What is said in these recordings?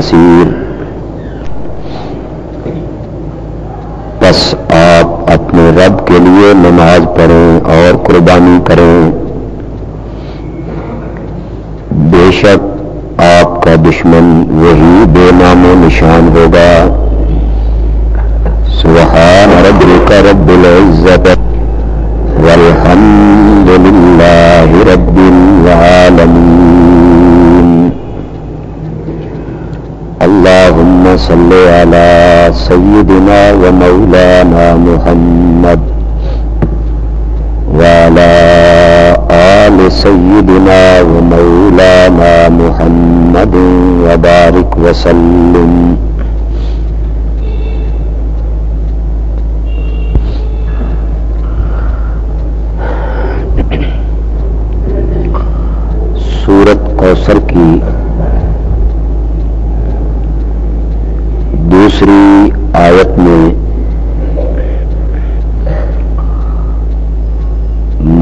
کثیر بس آپ اپنے رب کے لیے نماز پڑھیں اور قربانی کریں۔ على سيدنا ومولانا محمد وعلى آل سيدنا ومولانا محمد وبارك وسلم. سورة قوسر کی آیت میں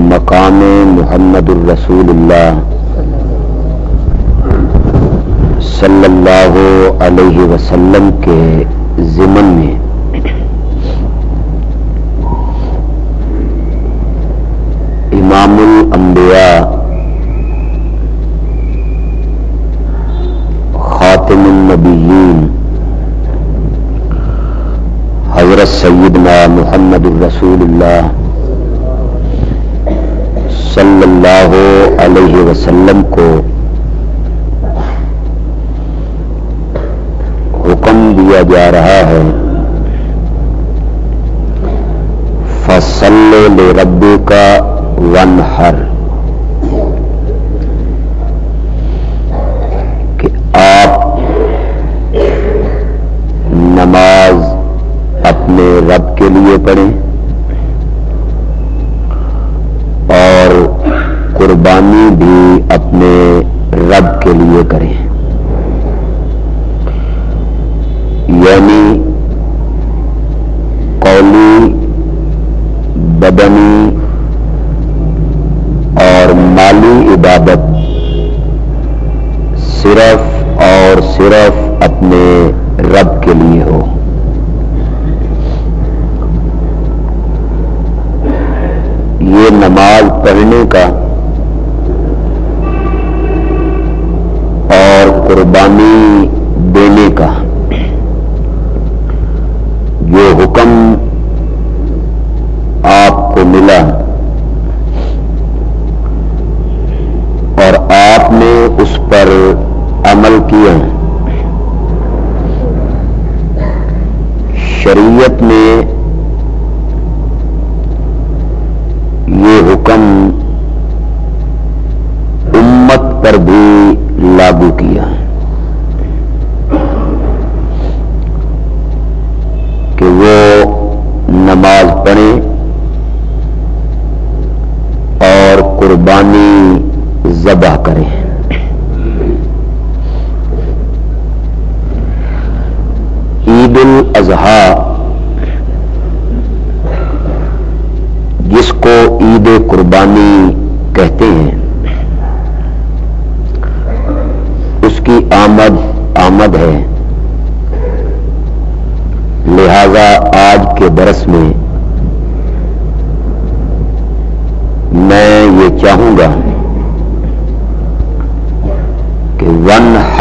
مقام محمد الرسول اللہ صلی اللہ علیہ وسلم کے ضمن میں امام الانبیاء محمد رسول اللہ صلی اللہ علیہ وسلم کو حکم دیا جا رہا ہے۔ فصل ربی کا ون ہر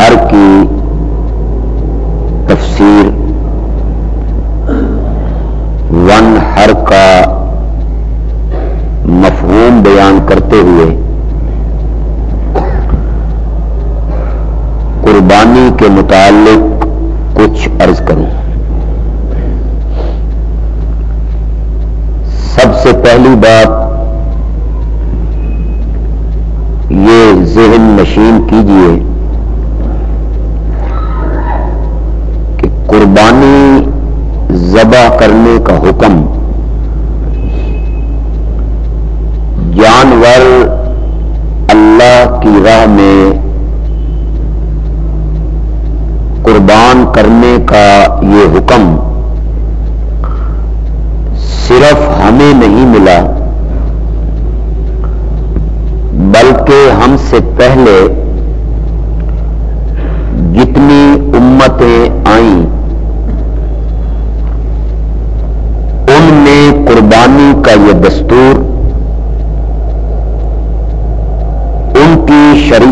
اشعار کی تفسیر ون ہر کا مفہوم بیان کرتے ہوئے قربانی کے متعلق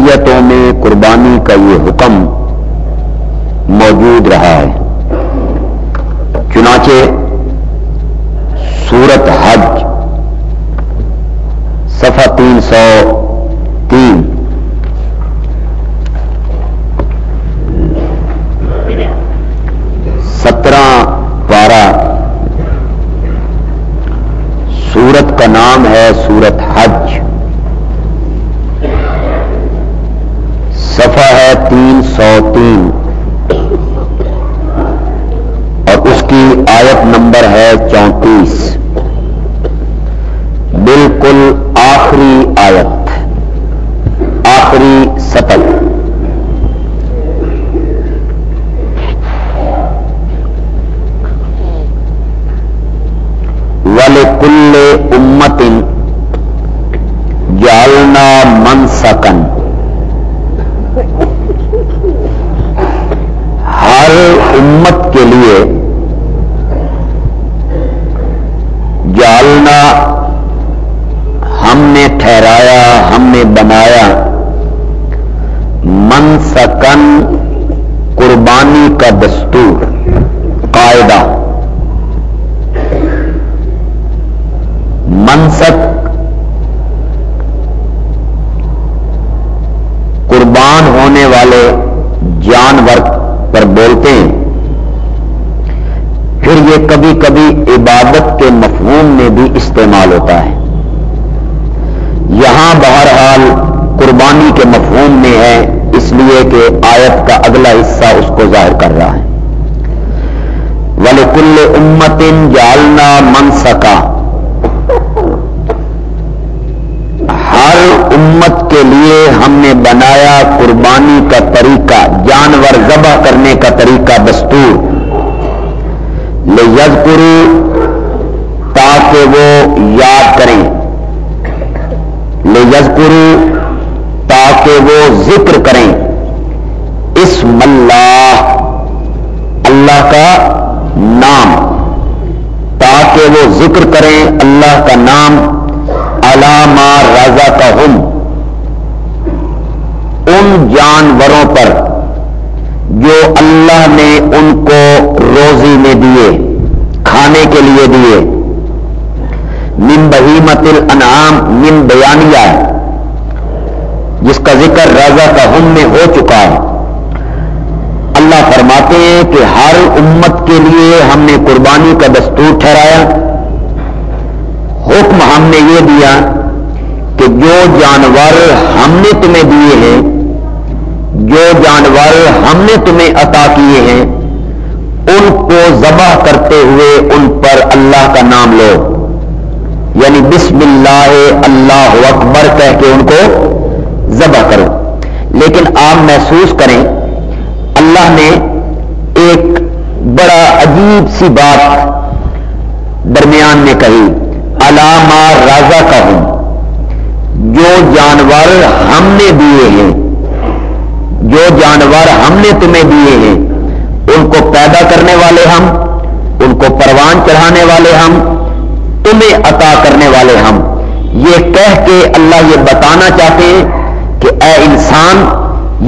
ہے تو امت کے لیے جالنا ہم نے ٹھہرایا ہم نے بنایا ہوتا عجیب سی بات درمیان میں کہی علامہ راجا کا ہوں جو جانور ہم نے دیے ہیں، جو جانور ہم نے تمہیں دیے ہیں، ان کو پیدا کرنے والے ہم، ان کو پروان چڑھانے والے ہم، تمہیں عطا کرنے والے ہم۔ یہ کہہ کے اللہ یہ بتانا چاہتے ہیں کہ اے انسان،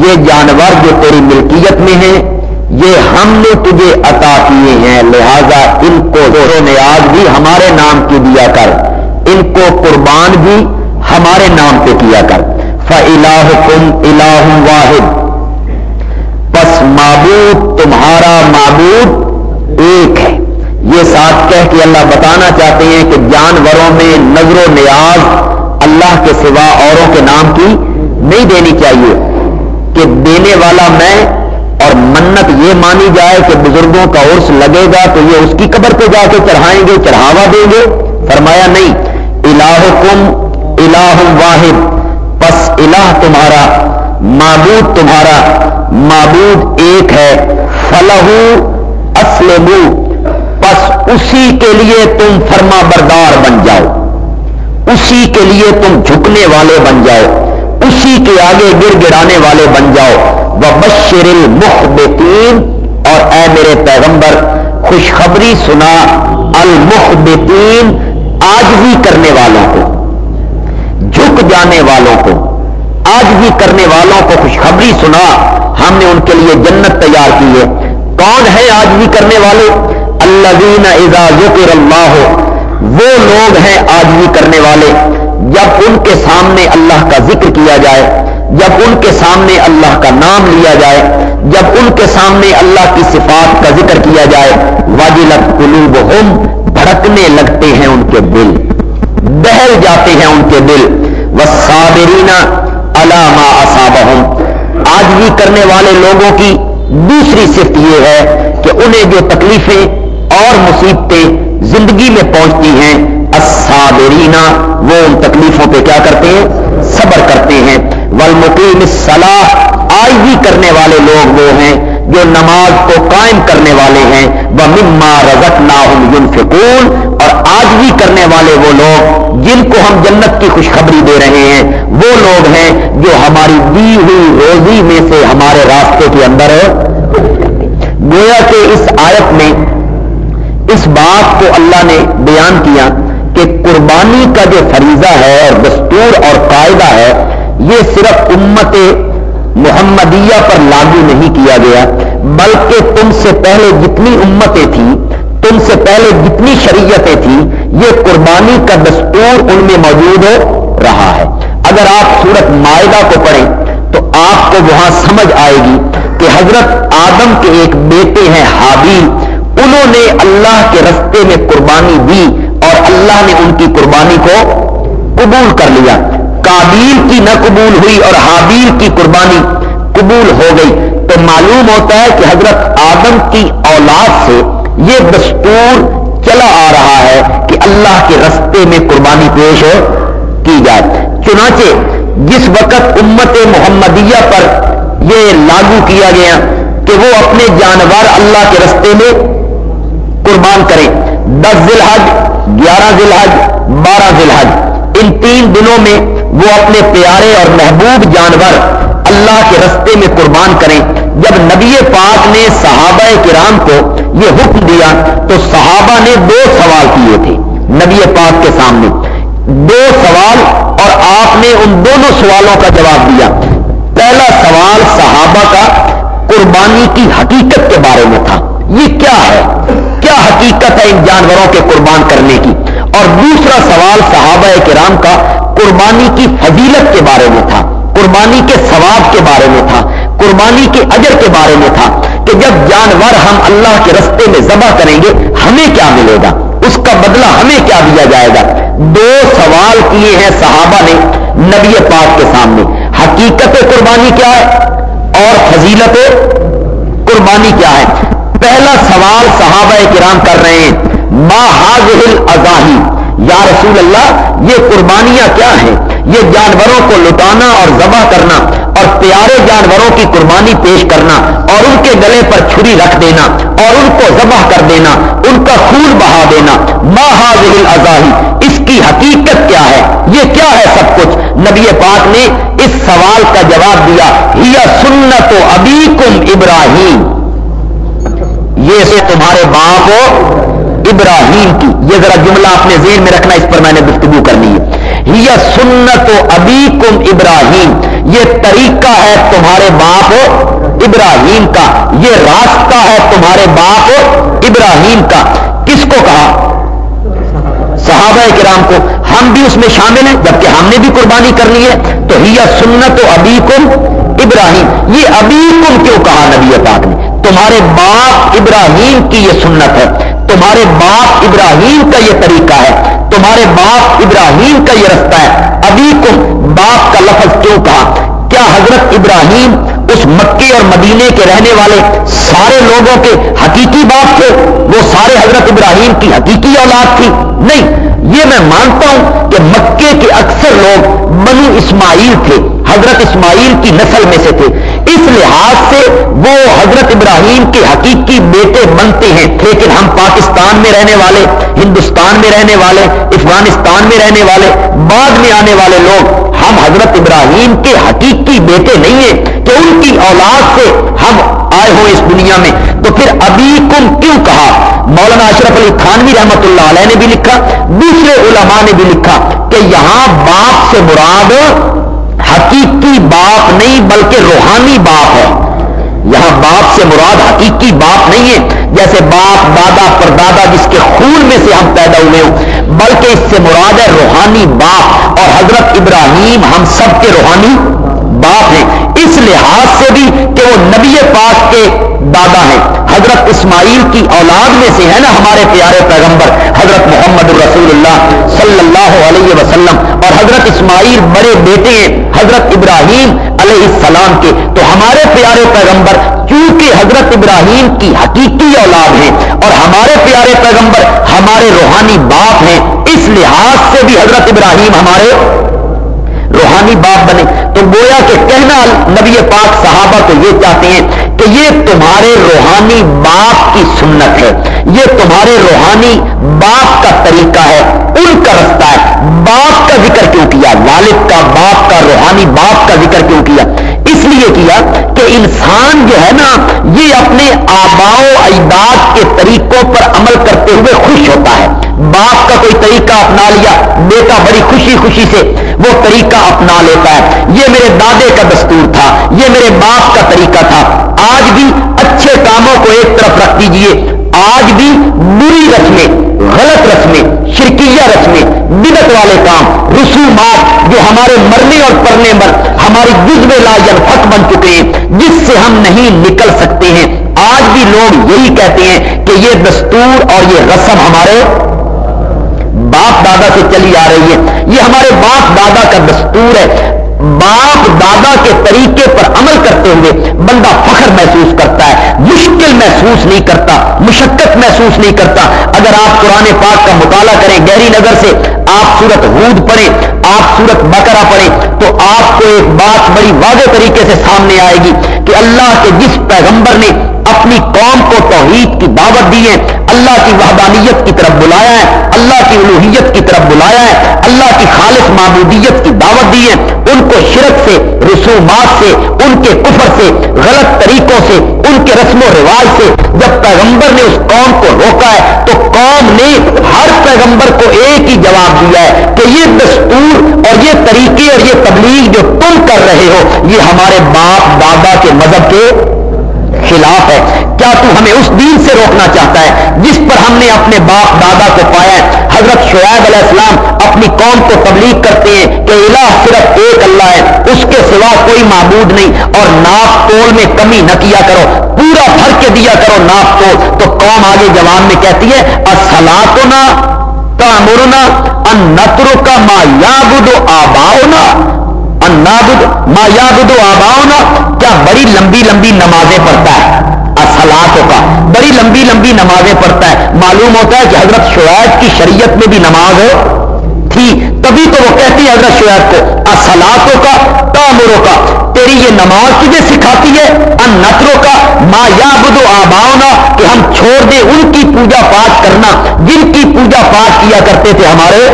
یہ جانور جو تیری ملکیت میں ہیں یہ ہم نے تجھے عطا کیے ہیں، لہذا ان کو نیاز بھی ہمارے نام کی دیا کر، ان کو قربان بھی ہمارے نام پہ کیا کر۔ فلاح کم الاح واحد۔ بس معبود، تمہارا معبود ایک ہے۔ یہ ساتھ کہہ کے اللہ بتانا چاہتے ہیں کہ جانوروں میں نظر و نیاز اللہ کے سوا اوروں کے نام کی نہیں دینی چاہیے۔ کہ دینے والا میں اور منت یہ مانی جائے کہ بزرگوں کا عرس لگے گا تو یہ اس کی قبر پہ جا کے چڑھائیں گے، چڑھاوا دیں گے۔ فرمایا نہیں الہ کم الہ واحد، پس الہ تمہارا، معبود تمہارا، معبود ایک ہے، فلہو اسلم پس اسی کے لیے تم فرما بردار بن جاؤ۔ اسی کے لیے تم جھکنے والے بن جاؤ۔ اسی کے آگے گر گرانے والے بن جاؤ۔ وہ بشر المخبتین اور اے میرے پیغمبر، خوشخبری سنا المخبتین آج بھی کرنے والوں کو۔ جھک جانے والوں کو۔ آج بھی کرنے والوں کو خوشخبری سنا۔ ہم نے ان کے لیے جنت تیار کی ہے۔ کون ہے آج بھی کرنے والے؟ اللہ اذا ذکر اللہ ہو وہ لوگ ہیں آج بھی کرنے والے۔ جب ان کے سامنے اللہ کا ذکر کیا جائے، جب ان کے سامنے اللہ کا نام لیا جائے، جب ان کے سامنے اللہ کی صفات کا ذکر کیا جائے واجلت قلوب ہم بھڑکنے لگتے ہیں ان کے دل، بہل جاتے ہیں ان کے دل وہ صابرینا علامہ اصاب آج بھی کرنے والے لوگوں کی دوسری صفت یہ ہے کہ انہیں جو تکلیفیں اور مصیبتیں زندگی میں پہنچتی ہیں الصابرینا وہ ان تکلیفوں پہ کیا کرتے ہیں؟ صبر کرتے ہیں۔ والمقیم الصلاح آج بھی کرنے والے لوگ وہ ہیں جو نماز کو قائم کرنے والے ہیں۔ وہ مما رزق نا اور آج بھی کرنے والے وہ لوگ جن کو ہم جنت کی خوشخبری دے رہے ہیں۔ وہ لوگ ہیں جو ہماری دی ہوئی روزی میں سے ہمارے راستے کے اندر گویا کہ اس آیت میں اس بات کو اللہ نے بیان کیا۔ کہ قربانی کا جو فریضہ ہے اور دستور اور قاعدہ ہے، یہ صرف امت محمدیہ پر لاگو نہیں کیا گیا، بلکہ تم سے پہلے جتنی امتیں تھیں، تم سے پہلے جتنی شریعتیں تھیں، یہ قربانی کا دستور ان میں موجود ہو رہا ہے۔ اگر آپ سورت معاہدہ کو پڑھیں، تو آپ کو وہاں سمجھ آئے گی کہ حضرت آدم کے ایک بیٹے ہیں حابیل، انہوں نے اللہ کے رستے میں قربانی دی۔ اور اللہ نے ان کی قربانی کو قبول کر لیا۔ کابیل کی نہ قبول ہوئی اور حابیل کی قربانی قبول ہو گئی۔ تو معلوم ہوتا ہے کہ حضرت آدم کی اولاد سے یہ دستور چلا آ رہا ہے کہ اللہ کے رستے میں قربانی پیش کی جائے۔ چنانچہ جس وقت امت محمدیہ پر یہ لاگو کیا گیا کہ وہ اپنے جانور اللہ کے رستے میں قربان کریں۔ دس ذی الحج گیارہ ذی الحج بارہ ذی الحج ان تین دنوں میں وہ اپنے پیارے اور محبوب جانور اللہ کے رستے میں قربان کریں۔ جب نبی پاک نے صحابہ کرام کو یہ حکم دیا تو صحابہ نے دو سوال کیے تھے نبی پاک کے سامنے۔ دو سوال اور آپ نے ان دونوں سوالوں کا جواب دیا۔ پہلا سوال صحابہ کا قربانی کی حقیقت کے بارے میں تھا۔ یہ کیا ہے؟ کیا حقیقت ہے ان جانوروں کے قربان کرنے کی؟ اور دوسرا سوال صحابہ کرام کا قربانی کی فضیلت کے بارے میں تھا، قربانی کے ثواب کے بارے میں تھا، قربانی کے اجر کے بارے میں تھا کہ جب جانور ہم اللہ کے رستے میں ذبح کریں گے، ہمیں کیا ملے گا؟ اس کا بدلہ ہمیں کیا دیا جائے گا؟ دو سوال کیے ہیں صحابہ نے نبی پاک کے سامنے۔ حقیقت قربانی کیا ہے اور فضیلت قربانی کیا ہے؟ پہلا سوال صحابہ کرام کر رہے ہیں، ما حاضل اضاحی یا رسول اللہ، یہ قربانیاں کیا ہیں؟ یہ جانوروں کو لٹانا اور ذبح کرنا اور پیارے جانوروں کی قربانی پیش کرنا اور ان کے گلے پر چھری رکھ دینا اور ان کو ذبح کر دینا، ان کا خون بہا دینا۔ ماہر اضاحی اس کی حقیقت کیا ہے؟ یہ کیا ہے سب کچھ؟ نبی پاک نے اس سوال کا جواب دیا یا سنت و ابھی کم ابراہیم یہ سے تمہارے باپ ابراہیم کی۔ یہ ذرا جملہ اپنے ذہن میں رکھنا، اس پر میں نے گفتگو کرنی ہے۔ یہ سنت و ابھی کم ابراہیم یہ طریقہ ہے تمہارے باپ ابراہیم کا۔ یہ راستہ ہے تمہارے باپ ابراہیم کا۔ کس کو کہا؟ صحابہ کرام کو۔ ہم بھی اس میں شامل ہیں، جبکہ ہم نے بھی قربانی کرنی ہے۔ تو ہی سنت و ابھی کم ابراہیم یہ ابھی کم کیوں کہا نبی پاک نے؟ تمہارے باپ ابراہیم کی یہ سنت ہے۔ تمہارے باپ ابراہیم کا یہ طریقہ ہے۔ تمہارے باپ ابراہیم کا یہ رستہ ہے۔ ابھی کو باپ کا لفظ کیوں کہا؟ کیا حضرت ابراہیم اس مکے اور مدینے کے رہنے والے سارے لوگوں کے حقیقی باپ تھے؟ وہ سارے حضرت ابراہیم کی حقیقی اولاد تھی؟ نہیں، یہ میں مانتا ہوں کہ مکے کے اکثر لوگ بنو اسماعیل تھے۔ حضرت اسماعیل کی نسل میں سے تھے۔ اس لحاظ سے وہ حضرت ابراہیم کے حقیقی بیٹے بنتے ہیں۔ لیکن ہم پاکستان میں رہنے والے، ہندوستان میں رہنے والے، افغانستان میں رہنے والے، بعد میں آنے والے لوگ ہم حضرت ابراہیم کے حقیقی بیٹے نہیں ہیں۔ کہ ان کی اولاد سے ہم آئے ہوں اس دنیا میں۔ تو پھر ابھی کم کیوں کہا؟ مولانا اشرف علی خانوی رحمت اللہ علیہ نے بھی لکھا، دوسرے علماء نے بھی لکھا کہ یہاں باپ سے مراد حقیقی باپ نہیں بلکہ روحانی باپ ہے۔ یہاں باپ سے مراد حقیقی باپ نہیں ہے۔ جیسے باپ، دادا، پردادا جس کے خون میں سے ہم پیدا ہوئے ہوں، بلکہ اس سے مراد ہے روحانی باپ۔ اور حضرت ابراہیم ہم سب کے روحانی باپ ہیں۔ اس لحاظ سے بھی کہ وہ نبی پاک کے دادا ہیں۔ حضرت اسماعیل کی اولاد میں سے ہے نا ہمارے پیارے پیغمبر، حضرت محمد الرسول اللہ صلی اللہ علیہ وسلم اور حضرت اسماعیل بڑے بیٹے ہیں، حضرت ابراہیم علیہ السلام کے۔ تو ہمارے پیارے پیغمبر چونکہ حضرت ابراہیم کی حقیقی اولاد ہیں اور ہمارے پیارے پیغمبر ہمارے روحانی باپ ہیں، اس لحاظ سے بھی حضرت ابراہیم ہمارے روحانی باپ بنے تو گویا کہ کہنا نبی پاک صحابہ کو یہ چاہتے ہیں کہ یہ تمہارے روحانی باپ کی سنت ہے، یہ تمہارے روحانی باپ کا طریقہ ہے، ان کا رستہ ہے۔ باپ کا ذکر کیوں کیا؟ والد کا باپ کا، روحانی باپ کا ذکر کیوں کیا؟ اس لیے کیا کہ انسان جو ہے نا، یہ اپنے آباؤ اجداد کے طریقوں پر عمل کرتے ہوئے خوش ہوتا ہے۔ باپ کا کوئی طریقہ اپنا لیا، بیٹا بڑی خوشی خوشی سے وہ طریقہ اپنا لیتا ہے۔ یہ میرے دادے کا دستور تھا، یہ میرے باپ کا طریقہ تھا۔ آج بھی اچھے کاموں کو ایک طرف رکھ دیجیے۔ آج بھی بری رسمیں، غلط رسمیں، شرکیہ رسمیں بدت والے کام، رسومات جو ہمارے مرنے اور پڑنے پر ہماری جزب لا حق بن چکے ہیں، جس سے ہم نہیں نکل سکتے ہیں۔ آج بھی لوگ یہی کہتے ہیں کہ یہ دستور اور یہ رسم ہمارے باپ دادا سے چلی آ رہی ہے۔ یہ ہمارے باپ دادا کا دستور ہے۔ باپ دادا کے طریقے پر عمل کرتے ہوئے بندہ فخر محسوس کرتا ہے۔ مشکل محسوس نہیں کرتا، مشقت محسوس نہیں کرتا۔ اگر آپ قرآن پاک کا مطالعہ کریں، گہری نظر سے آپ سورت ہود پڑھیں، آپ سورت بکرا پڑھیں، تو آپ کو ایک بات بڑی واضح طریقے سے سامنے آئے گی کہ اللہ کے جس پیغمبر نے اپنی قوم کو توحید کی دعوت دی ہے، اللہ کی وحدانیت کی طرف بلایا ہے، اللہ کی الوحیت کی طرف بلایا ہے، اللہ کی خالص معبودیت کی دعوت دی ہے۔ ان کو شرک سے، رسومات سے، ان کے کفر سے، غلط طریقوں سے ان کے رسم و رواج سے جب پیغمبر نے اس قوم کو روکا ہے، تو قوم نے ہر پیغمبر کو ایک ہی جواب دیا ہے کہ یہ دستور اور یہ طریقے اور یہ تبلیغ جو تم کر رہے ہو، یہ ہمارے باپ، دادا کے مذہب کے خلاف ہے۔ کیا تو ہمیں اس دین سے روکنا چاہتا ہے جس پر ہم نے اپنے باپ دادا کو پایا ہے؟ حضرت شعیب علیہ السلام اپنی قوم کو تبلیغ کرتے ہیں کہ الہ صرف ایک اللہ ہے، اس کے سوا کوئی معبود نہیں۔ اور ناپ تول میں کمی نہ کیا کرو، پورا بھر کے دیا کرو ناپ تول۔ تو قوم آگے جوان میں کہتی ہے اصلاطنا تامرنا ان نترو کا ما یابد آباؤنا نابد ما یابد آباؤنا۔ کیا بڑی لمبی لمبی نمازیں پڑھتا ہے؟ اصلاحوں کا بڑی لمبی لمبی نمازیں پڑھتا ہے۔ معلوم ہوتا ہے کہ حضرت شعیب کی شریعت میں بھی نماز ہو تھی، تبھی تو وہ کہتی ہے حضرت شعیب کو اصلاحوں کا تامروں کا تیری یہ نماز تجھے سکھاتی ہے؟ ان نتروں کا ما یابد آباؤنا۔ کہ ہم چھوڑ دیں ان کی پوجا پاٹ کرنا۔ جن کی پوجا پاٹ کیا کرتے تھے ہمارے؟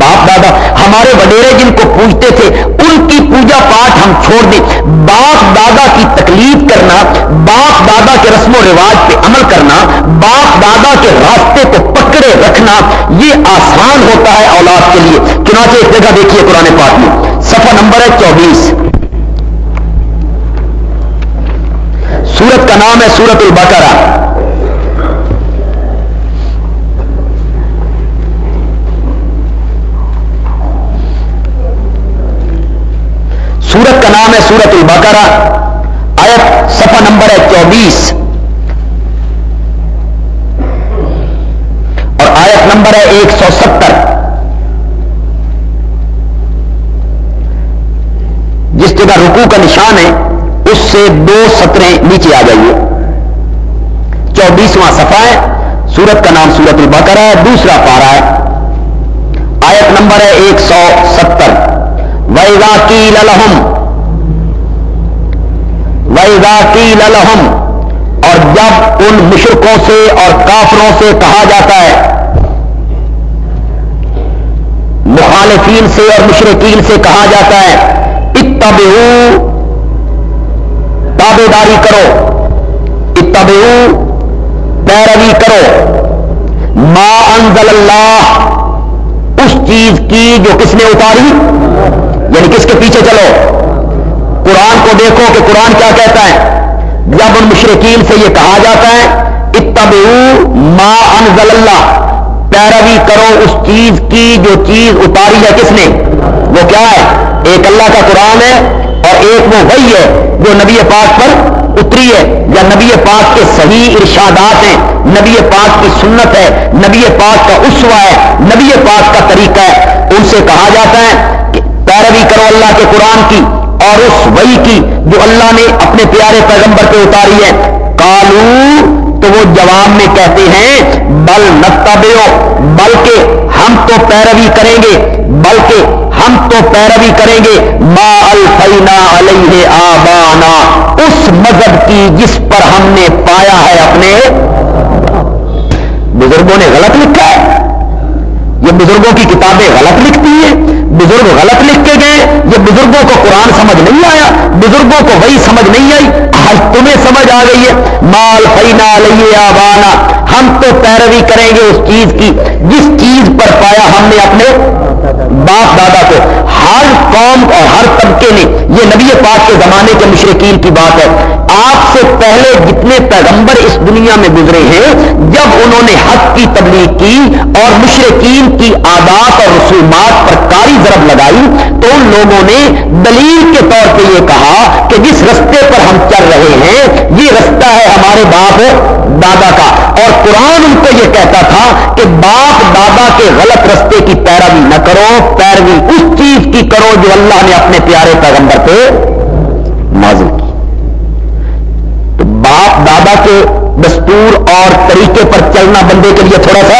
باپ دادا ہمارے وڈیرے جن کو پوجتے تھے، ان کی پوجا پاٹ ہم چھوڑ دیں۔ باپ دادا کی تکلیف کرنا، باپ دادا کے رسم و رواج پہ عمل کرنا، باپ دادا کے راستے کو پکڑے رکھنا، یہ آسان ہوتا ہے اولاد کے لیے۔ چنانچہ ایک جگہ دیکھیے پرانے پاٹ میں۔ سفر نمبر ہے چوبیس۔ سورت کا نام ہے سورت البقرہ۔ سورت کا نام ہے سورت البقرہ، آیت صفحہ نمبر ہے چوبیس۔ اور آیت نمبر ہے ایک سو ستر۔ جس جگہ رکو کا نشان ہے، اس سے دو سطریں نیچے آ جائیے۔ چوبیسواں صفحہ ہے، سورت کا نام سورت البقرہ ہے، دوسرا پارا ہے۔ آیت نمبر ہے ایک سو ستر۔ ویزا کی للحم ویزا کی للحم اور جب ان مشرقوں سے اور کافروں سے کہا جاتا ہے، مخالفین سے اور مشرقین سے کہا جاتا ہے، اتبعو تابے داری کرو، اتبعو، پیروی کرو، ما انزل اللہ، اس چیز کی جو کس نے اتاری؟ یعنی کس کے پیچھے چلو؟ قرآن کو دیکھو کہ قرآن کیا کہتا ہے؟ جب ان مشرقین سے یہ کہا جاتا ہے، اتبعو ما انزل اللہ۔ پیروی کرو اس چیز کی جو چیز اتاری ہے کس نے؟ وہ کیا ہے؟ ایک اللہ کا قرآن ہے اور ایک وہ وہی ہے، جو نبی پاک پر اتری ہے۔ یا نبی پاک کے صحیح ارشادات ہیں، نبی پاک کی سنت ہے، نبی پاک کا اسوا ہے، نبی پاک کا طریقہ ہے۔ ان سے کہا جاتا ہے پیروی کرو اللہ کے قرآن کی اور اس وہی کی جو اللہ نے اپنے پیارے پیغمبر پہ اتاری ہے۔ کالو تو وہ جواب میں کہتے ہیں، بل نتا بلکہ ہم تو پیروی کریں گے، بلکہ ہم تو پیروی کریں گے۔ ما الفینا علیہ آبانا، اس مذہب کی جس پر ہم نے پایا ہے اپنے۔ بزرگوں نے غلط لکھا ہے۔ یہ بزرگوں کی کتابیں غلط لکھتی ہیں۔ بزرگ غلط لکھ کے گئے، یہ بزرگوں کو قرآن سمجھ نہیں آیا، بزرگوں کو وہی سمجھ نہیں آئی، آج تمہیں سمجھ آ گئی ہے۔ مال فینا لئیے آبانا، ہم تو پیروی کریں گے اس چیز کی، جس چیز پر پایا ہم نے اپنے باپ دادا کو ہر قوم اور ہر طبقے نے یہ نبی پاک کے زمانے کے مشرقین کی بات ہے۔ آپ سے پہلے جتنے پیغمبر اس دنیا میں گزرے ہیں، جب انہوں نے حق کی تبلیغ کی اور مشرقین کی عادات اور رسومات پر کاری ضرب لگائی، تو ان لوگوں نے دلیل کے طور پہ یہ کہا کہ جس رستے پر ہم چل رہے ہیں، یہ رستہ ہے ہمارے باپ دادا کا۔ اور قرآن ان کو یہ کہتا تھا کہ باپ دادا کے غلط رستے کی پیروی نہ کرو، پیروی اس چیز کی کرو جو اللہ نے اپنے پیارے پیغمبر پہ نازل کی۔ تو باپ دادا کے دستور اور طریقے پر چلنا بندے کے لیے تھوڑا سا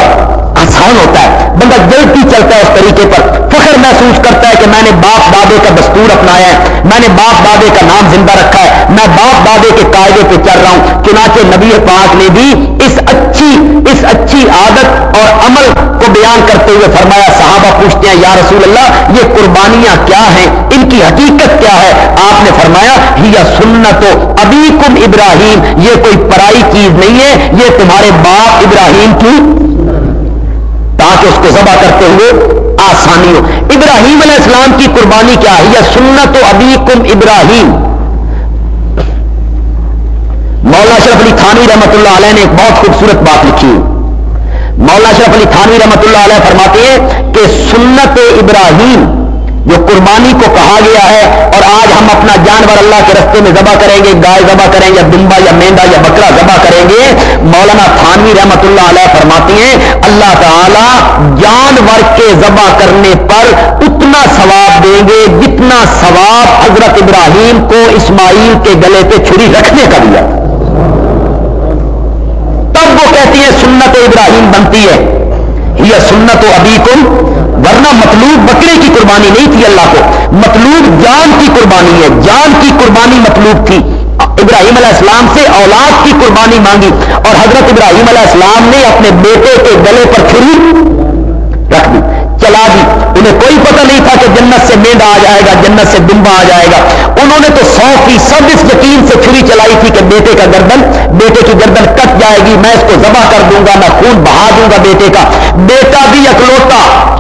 آسان ہوتا ہے۔ بندہ جلدی چلتا ہے اس طریقے پر۔ فخر محسوس کرتا ہے کہ میں نے باپ دادے کا دستور اپنایا ہے، میں نے باپ دادے کا نام زندہ رکھا ہے۔ میں باپ دادے کے قاعدے پہ چل رہا ہوں۔ چنانچہ نبی پاک نے بھی اس اچھی اس اچھی عادت اور عمل کو بیان کرتے ہوئے فرمایا، صحابہ پوچھتے ہیں، یا رسول اللہ، یہ قربانیاں کیا ہیں؟ ان کی حقیقت کیا ہے؟ آپ نے فرمایا یہ سنت ابھی کم ابراہیم۔ یہ کوئی پرائی چیز نہیں ہے، یہ تمہارے باپ ابراہیم کی، تاکہ اس کو ذبح کرتے ہوئے آسانی ہو۔ ابراہیم علیہ السلام کی قربانی کیا ہے؟ یا سنت و ابھی کم ابراہیم۔ مولا شرف علی تھانوی رحمت اللہ علیہ نے ایک بہت خوبصورت بات لکھی۔ مولا شرف علی تھانوی رحمت اللہ علیہ فرماتے ہیں کہ سنت ابراہیم جو قربانی کو کہا گیا ہے اور آج ہم اپنا جانور اللہ کے رستے میں ذبح کریں گے، گائے ذبح کریں یا دمبا یا مینڈا یا بکرا ذبح کریں گے۔ مولانا تھانوی رحمت اللہ علیہ فرماتی ہیں، اللہ تعالی جانور کے ذبح کرنے پر اتنا ثواب دیں گے جتنا ثواب حضرت ابراہیم کو اسماعیل کے گلے پہ چھری رکھنے کا دیا۔ تب وہ کہتی ہیں، سنت ابراہیم بنتی ہے۔ یہ سنت و ابھی کم ورنہ مطلوب بکرے کی قربانی نہیں تھی اللہ کو۔ مطلوب جان کی قربانی ہے۔ جان کی قربانی مطلوب تھی۔ ابراہیم علیہ السلام سے اولاد کی قربانی مانگی اور حضرت ابراہیم علیہ السلام نے اپنے بیٹے کے گلے پر چھری رکھ دی۔ چلا دی۔ انہیں کوئی پتہ نہیں تھا کہ جنت سے مینڈا آ جائے گا، جنت سے ڈمبا آ جائے گا۔ انہوں نے تو سو فیصد اس یقین سے چھری چلائی تھی کہ بیٹے کا گردن، بیٹے کی گردن کٹ جائے گی، میں اس کو ذبح کر دوں گا، میں خون بہا دوں گا بیٹے کا۔ بیٹا بھی اکلوتا۔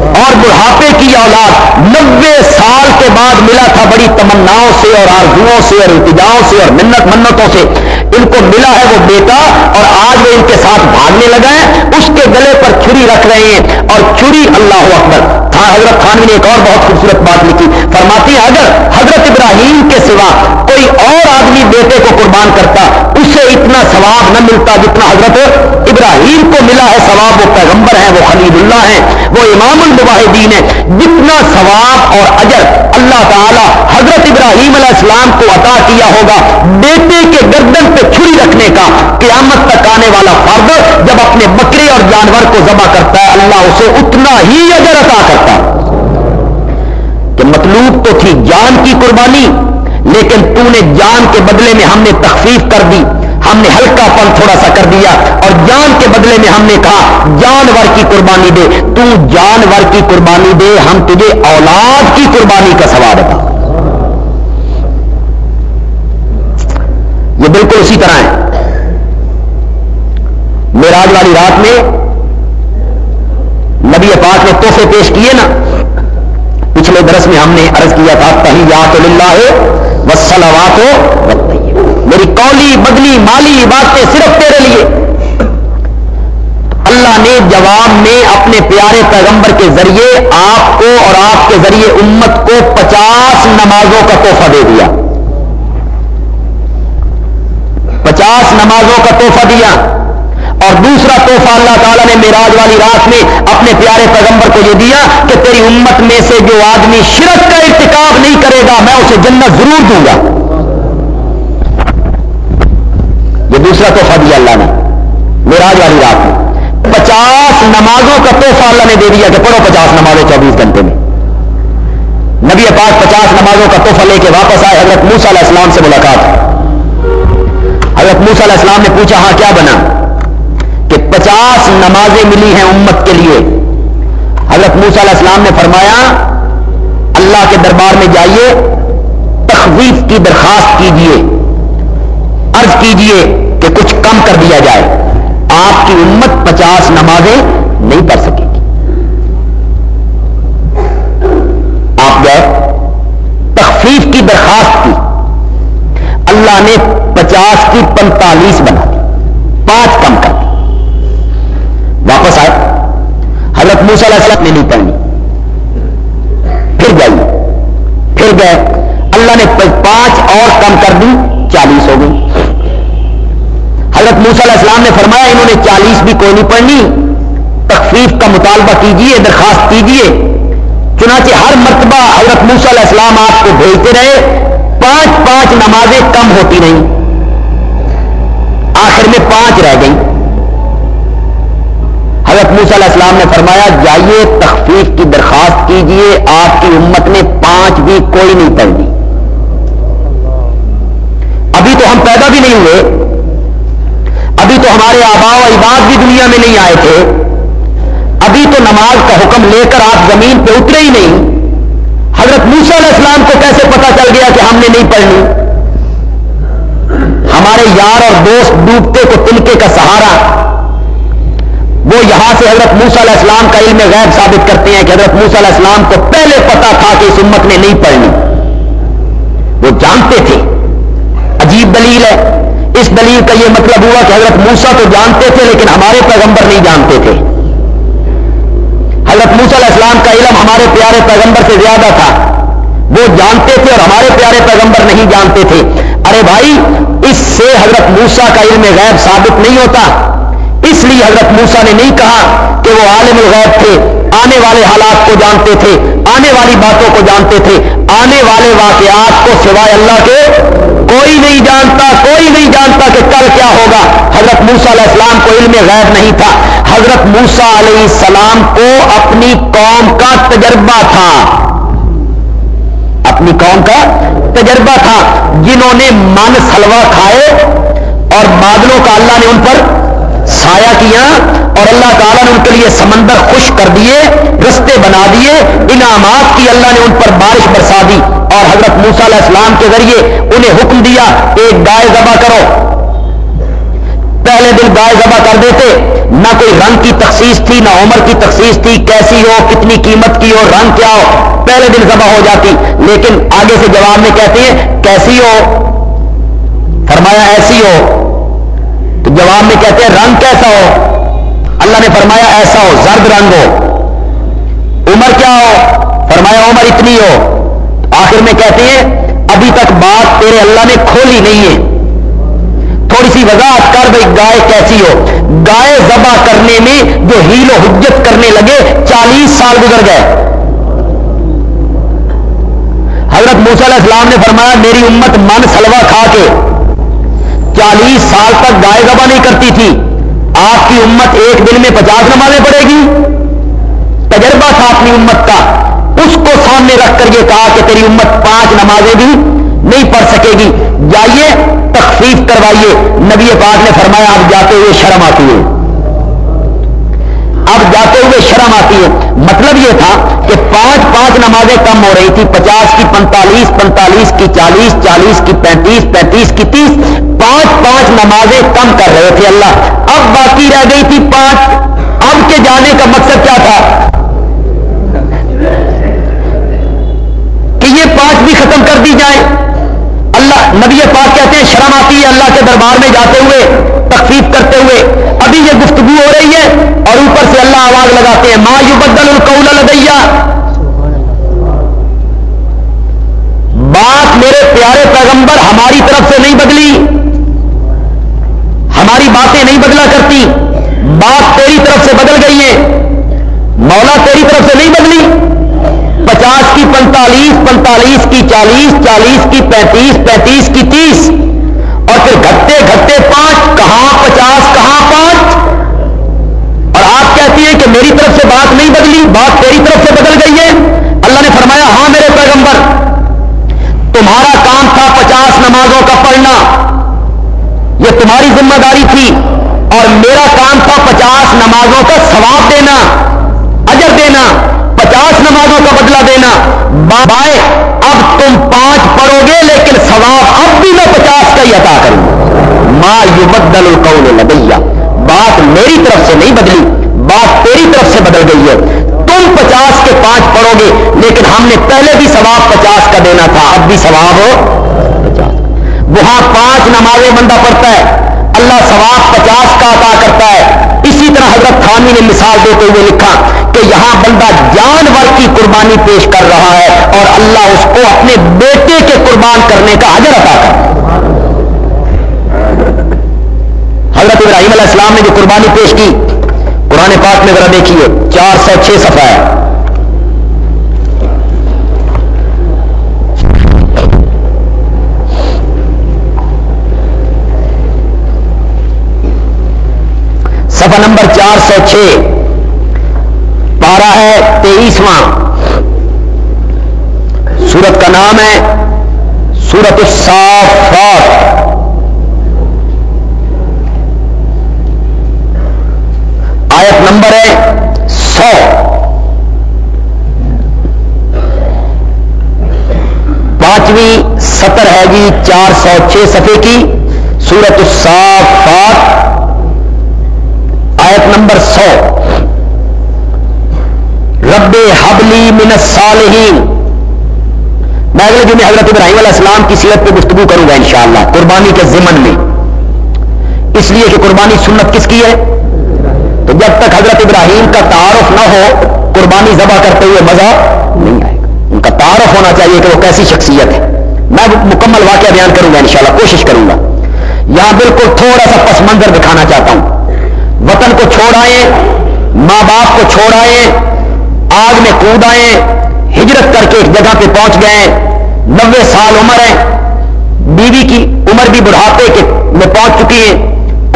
اور بڑھاپے کی اولاد نبے سال کے بعد ملا تھا بڑی تمناؤں سے اور آرزوؤں سے اور التجاؤں سے اور منت منتوں سے۔ ان کو ملا ہے وہ بیٹا اور آج وہ ان کے ساتھ بھاگنے لگا ہے، اس کے گلے پر چھری رکھ رہے ہیں اور چھری اللہ اکبر۔ تھا حضرت خانوی نے ایک اور بہت خوبصورت بات لکھی۔ فرماتی ہے اگر حضرت ابراہیم کے سوا کوئی اور آدمی بیٹے کو قربان کرتا اسے اتنا ثواب نہ ملتا جتنا حضرت ابراہیم کو ملا ہے۔ ثواب وہ پیغمبر ہیں، وہ خلید اللہ ہیں، وہ امام المباہدین ہیں۔ جتنا ثواب اور اجر اللہ تعالی حضرت ابراہیم علیہ السلام کو عطا کیا ہوگا، بیٹے کے گردن پہ چھری رکھنے کا قیامت تک آنے والا فرد جب اپنے بکرے اور جانور کو ذبح کرتا ہے، اللہ اسے اتنا ہی اجر عطا کرتا کہ مطلوب تو تھی جان کی قربانی، لیکن تو نے جان کے بدلے میں ہم نے تخفیف کر دی، ہم نے ہلکا پن تھوڑا سا کر دیا اور جان کے بدلے میں ہم نے کہا، جانور کی قربانی دے، تو جانور کی قربانی دے، ہم تجھے اولاد کی قربانی کا سوال تھا یہ بالکل اسی طرح ہے۔ میراج والی رات میں نبی پاک نے توحفے پیش کیے نا۔ پچھلے درس میں ہم نے عرض کیا تھا کہیں یات اللہ ہے وسلوات ہو میری کولی بدلی، مالی باتیں صرف تیرے لیے۔ اللہ نے جواب میں اپنے پیارے پیغمبر کے ذریعے آپ کو اور آپ کے ذریعے امت کو پچاس نمازوں کا تحفہ دے دیا۔ پچاس نمازوں کا تحفہ دیا۔ اور دوسرا تحفہ اللہ تعالیٰ نے میراج والی رات میں اپنے پیارے پیغمبر کو یہ دیا کہ تیری امت میں سے جو آدمی شرک کا ارتکاب نہیں کرے گا، میں اسے جنت ضرور دوں گا۔ یہ دوسرا تحفہ دیا اللہ نے میراج والی رات میں۔ پچاس نمازوں کا تحفہ اللہ نے دے دیا کہ پڑھو پچاس نمازوں چوبیس گھنٹے میں۔ نبی پاک پچاس نمازوں کا تحفہ لے کے واپس آئے، حضرت موسا علیہ السلام سے ملاقات۔ حضرت موسا علیہ السلام نے پوچھا ہاں کیا بنا؟ پچاس نمازیں ملی ہیں امت کے لیے۔ حضرت موسا علیہ السلام نے فرمایا، اللہ کے دربار میں جائیے، تخویف کی درخواست کیجیے عرض کیجیے کہ کچھ کم کر دیا جائے۔ آپ کی امت پچاس نمازیں نہیں پڑھ سکے گی۔ آپ گئے تخفیف کی درخواست کی۔ اللہ نے پچاس کی پینتالیس بنا دی۔ موسیٰ علیہ السلام نے نہیں پڑھنی۔ پھر گئی۔ پھر گئے۔ اللہ نے پانچ اور کم کر دی، چالیس ہو گئی۔ حضرت موسیٰ علیہ السلام نے فرمایا، انہوں نے چالیس بھی کوئی نہیں پڑھنی۔ تخفیف کا مطالبہ کیجیے، درخواست کیجیے۔ چنانچہ ہر مرتبہ حضرت موسیٰ علیہ السلام آپ کو بھیجتے رہے، پانچ پانچ نمازیں کم ہوتی رہیں۔ آخر میں پانچ رہ گئیں۔ حضرت موسیٰ علیہ السلام نے فرمایا، جائیے، تخفیف کی درخواست کیجیے، آپ کی امت نے پانچ بھی کوئی نہیں پڑھ ابھی تو ہم پیدا بھی نہیں ہوئے، ابھی تو ہمارے آبا و اجداد بھی دنیا میں نہیں آئے تھے، ابھی تو نماز کا حکم لے کر آپ زمین پہ اترے ہی نہیں۔ حضرت موسیٰ علیہ السلام کو کیسے پتا چل گیا کہ ہم نے نہیں پڑھنی؟ ہمارے یار اور دوست ڈوبتے کو تلکے کا سہارا وہ یہاں سے حضرت موسا علیہ السلام کا علم غیب ثابت کرتے ہیں کہ حضرت موسا علیہ السلام کو پہلے پتا تھا کہ اس امت نے نہیں پڑھنی۔ وہ جانتے تھے۔ عجیب دلیل ہے۔ اس دلیل کا یہ مطلب ہوا کہ حضرت موسا تو جانتے تھے لیکن ہمارے پیغمبر نہیں جانتے تھے۔ حضرت موسا علیہ السلام کا علم ہمارے پیارے پیغمبر سے زیادہ تھا۔ وہ جانتے تھے اور ہمارے پیارے پیغمبر نہیں جانتے تھے۔ ارے بھائی، اس سے حضرت موسا کا علم غیب ثابت نہیں ہوتا۔ اس لیے حضرت موسا نے نہیں کہا کہ وہ عالم الغیب تھے، آنے والے حالات کو جانتے تھے، آنے والی باتوں کو جانتے تھے۔ آنے والے واقعات کو سوائے اللہ کے کوئی نہیں جانتا، کوئی نہیں جانتا کہ کل کیا ہوگا۔ حضرت موسا علیہ السلام کو علم غیب نہیں تھا۔ حضرت موسا علیہ السلام کو اپنی قوم کا تجربہ تھا۔ اپنی قوم کا تجربہ تھا۔ جنہوں نے من سلوا کھائے اور بادلوں کا اللہ نے ان پر سایہ کیا اور اللہ تعالیٰ نے ان کے لیے سمندر خوش کر دیے، رستے بنا دیے، انعامات کی اللہ نے ان پر بارش برسا دی اور حضرت موسا علیہ السلام کے ذریعے انہیں حکم دیا، ایک گائے ذبح کرو۔ پہلے دن گائے ذبح کر دیتے، نہ کوئی رنگ کی تخصیص تھی، نہ عمر کی تخصیص تھی، کیسی ہو، کتنی قیمت کی ہو، رنگ کیا ہو۔ پہلے دن ذبح ہو جاتی، لیکن آگے سے جواب میں کہتے ہیں، کیسی ہو؟ فرمایا، ایسی ہو۔ جواب میں کہتے ہیں، رنگ کیسا ہو؟ اللہ نے فرمایا، ایسا ہو، زرد رنگ ہو۔ عمر کیا ہو؟ فرمایا، عمر اتنی ہو۔ آخر میں کہتے ہیں، ابھی تک بات تیرے اللہ نے کھولی نہیں ہے۔ تھوڑی سی وضاحت کر بھائی، گائے کیسی ہو؟ گائے ذبح کرنے میں جو ہیل و حجت کرنے لگے، چالیس سال گزر گئے۔ حضرت موسیٰ علیہ السلام نے فرمایا، میری امت من سلوا کھا کے چالیس سال تک گائے گبا نہیں کرتی تھی۔ آپ کی امت ایک دن میں پچاس نمازیں پڑے گی۔ تجربہ تھا اپنی امت کا۔ اس کو سامنے رکھ کر یہ کہا کہ تیری امت پانچ نمازیں بھی نہیں پڑھ سکے گی۔ جائیے، تخفیف کروائیے۔ نبی پاک نے فرمایا، آپ جاتے ہوئے شرم آتی ہے۔ اب جاتے ہوئے شرم آتی ہے۔ مطلب یہ تھا کہ پانچ پانچ نمازیں کم ہو رہی تھی۔ پچاس کی پینتالیس پینتالیس کی چالیس چالیس کی پینتیس پینتیس کی تیس۔ پانچ پانچ نمازیں کم کر رہے تھے اللہ۔ اب باقی رہ گئی تھی پانچ۔ اب کے جانے کا مقصد کیا تھا؟ کہ یہ پانچ بھی ختم کر دی جائے اللہ، نبی پاک کہتے ہیں، شرم آتی ہے اللہ کے دربار میں جاتے ہوئے۔ تخفیف کرتے ہوئے ابھی یہ گفتگو ہو رہی ہے اور اوپر سے اللہ آواز لگاتے ہیں، ما یو بدل القول لدیا بات میرے پیارے پیغمبر ہماری طرف سے نہیں بدلی، ہماری باتیں نہیں بدلا کرتی۔ بات تیری طرف سے بدل گئی ہے مولا تیری طرف سے نہیں بدلی۔ پچاس کی پینتالیس پینتالیس کی چالیس چالیس کی پینتیس پینتیس کی تیس۔ اور پھر گھٹتے گھٹتے پانچ کہاں پچاس، کہاں پانچ؟ اور آپ کہتی ہیں کہ میری طرف سے بات نہیں بدلی، بات تیری طرف سے بدل گئی ہے۔ اللہ نے فرمایا ہاں میرے پیغمبر، تمہارا کام تھا پچاس نمازوں کا پڑھنا۔ یہ تمہاری ذمہ داری تھی۔ اور میرا کام تھا پچاس نمازوں کا ثواب دینا، اجر دینا، پچاس نمازوں کا بدلہ دینا۔ بابائے اب تم پانچ پڑھو گے، لیکن ثواب اب بھی میں پچاس کا ہی عطا کروں ماں یو بدل القول لدیا بات میری طرف سے نہیں بدلی، بات تیری طرف سے بدل گئی ہے۔ تم پچاس کے پانچ پڑھو گے، لیکن ہم نے پہلے بھی ثواب پچاس کا دینا تھا، اب بھی ثواب ہو پچاس۔ وہاں پانچ نمازیں بندہ پڑھتا ہے، اللہ ثواب پچاس کا عطا کرتا ہے۔ اسی طرح حضرت خانی نے مثال دیتے ہوئے لکھا کہ یہاں بندہ جانور کی قربانی پیش کر رہا ہے اور اللہ اس کو اپنے بیٹے کے قربان کرنے کا حضر عطا کر حضرت ابراہیم علیہ السلام نے جو قربانی پیش کی، قرآن پاک میں ذرا دیکھیے، چار سو چھ سفا ہے۔ سفا نمبر چار سو چھ۔ پارا ہے تیئیسواں۔ سورت کا نام ہے سورت الصافات۔ پانچویں ستر ہے جی چار سو چھ سفے کی سورت الصافات، آیت نمبر سو۔ رب حبلی من الصالحین۔ میں اگلے دن حضرت ابراہیم علیہ السلام کی سیرت پہ گفتگو کروں گا انشاءاللہ، قربانی کے ضمن میں۔ اس لیے کہ قربانی سنت کس کی ہے؟ تو جب تک حضرت ابراہیم کا تعارف نہ ہو، قربانی ذبح کرتے ہوئے مزہ نہیں آئے۔ تعارف ہونا چاہیے کہ وہ کیسی شخصیت ہے۔ میں مکمل واقعہ بیان کروں گا انشاءاللہ، کوشش کروں گا۔ یہاں بالکل تھوڑا سا پس منظر دکھانا چاہتا ہوں۔ وطن کو چھوڑ آئے ماں باپ کو چھوڑ آئے آگ میں کود آئے ہجرت کر کے ایک جگہ پہ پہنچ گئے۔ نوے سال عمر ہے۔ بیوی کی عمر بھی بڑھاپے کے میں پہنچ چکی ہے۔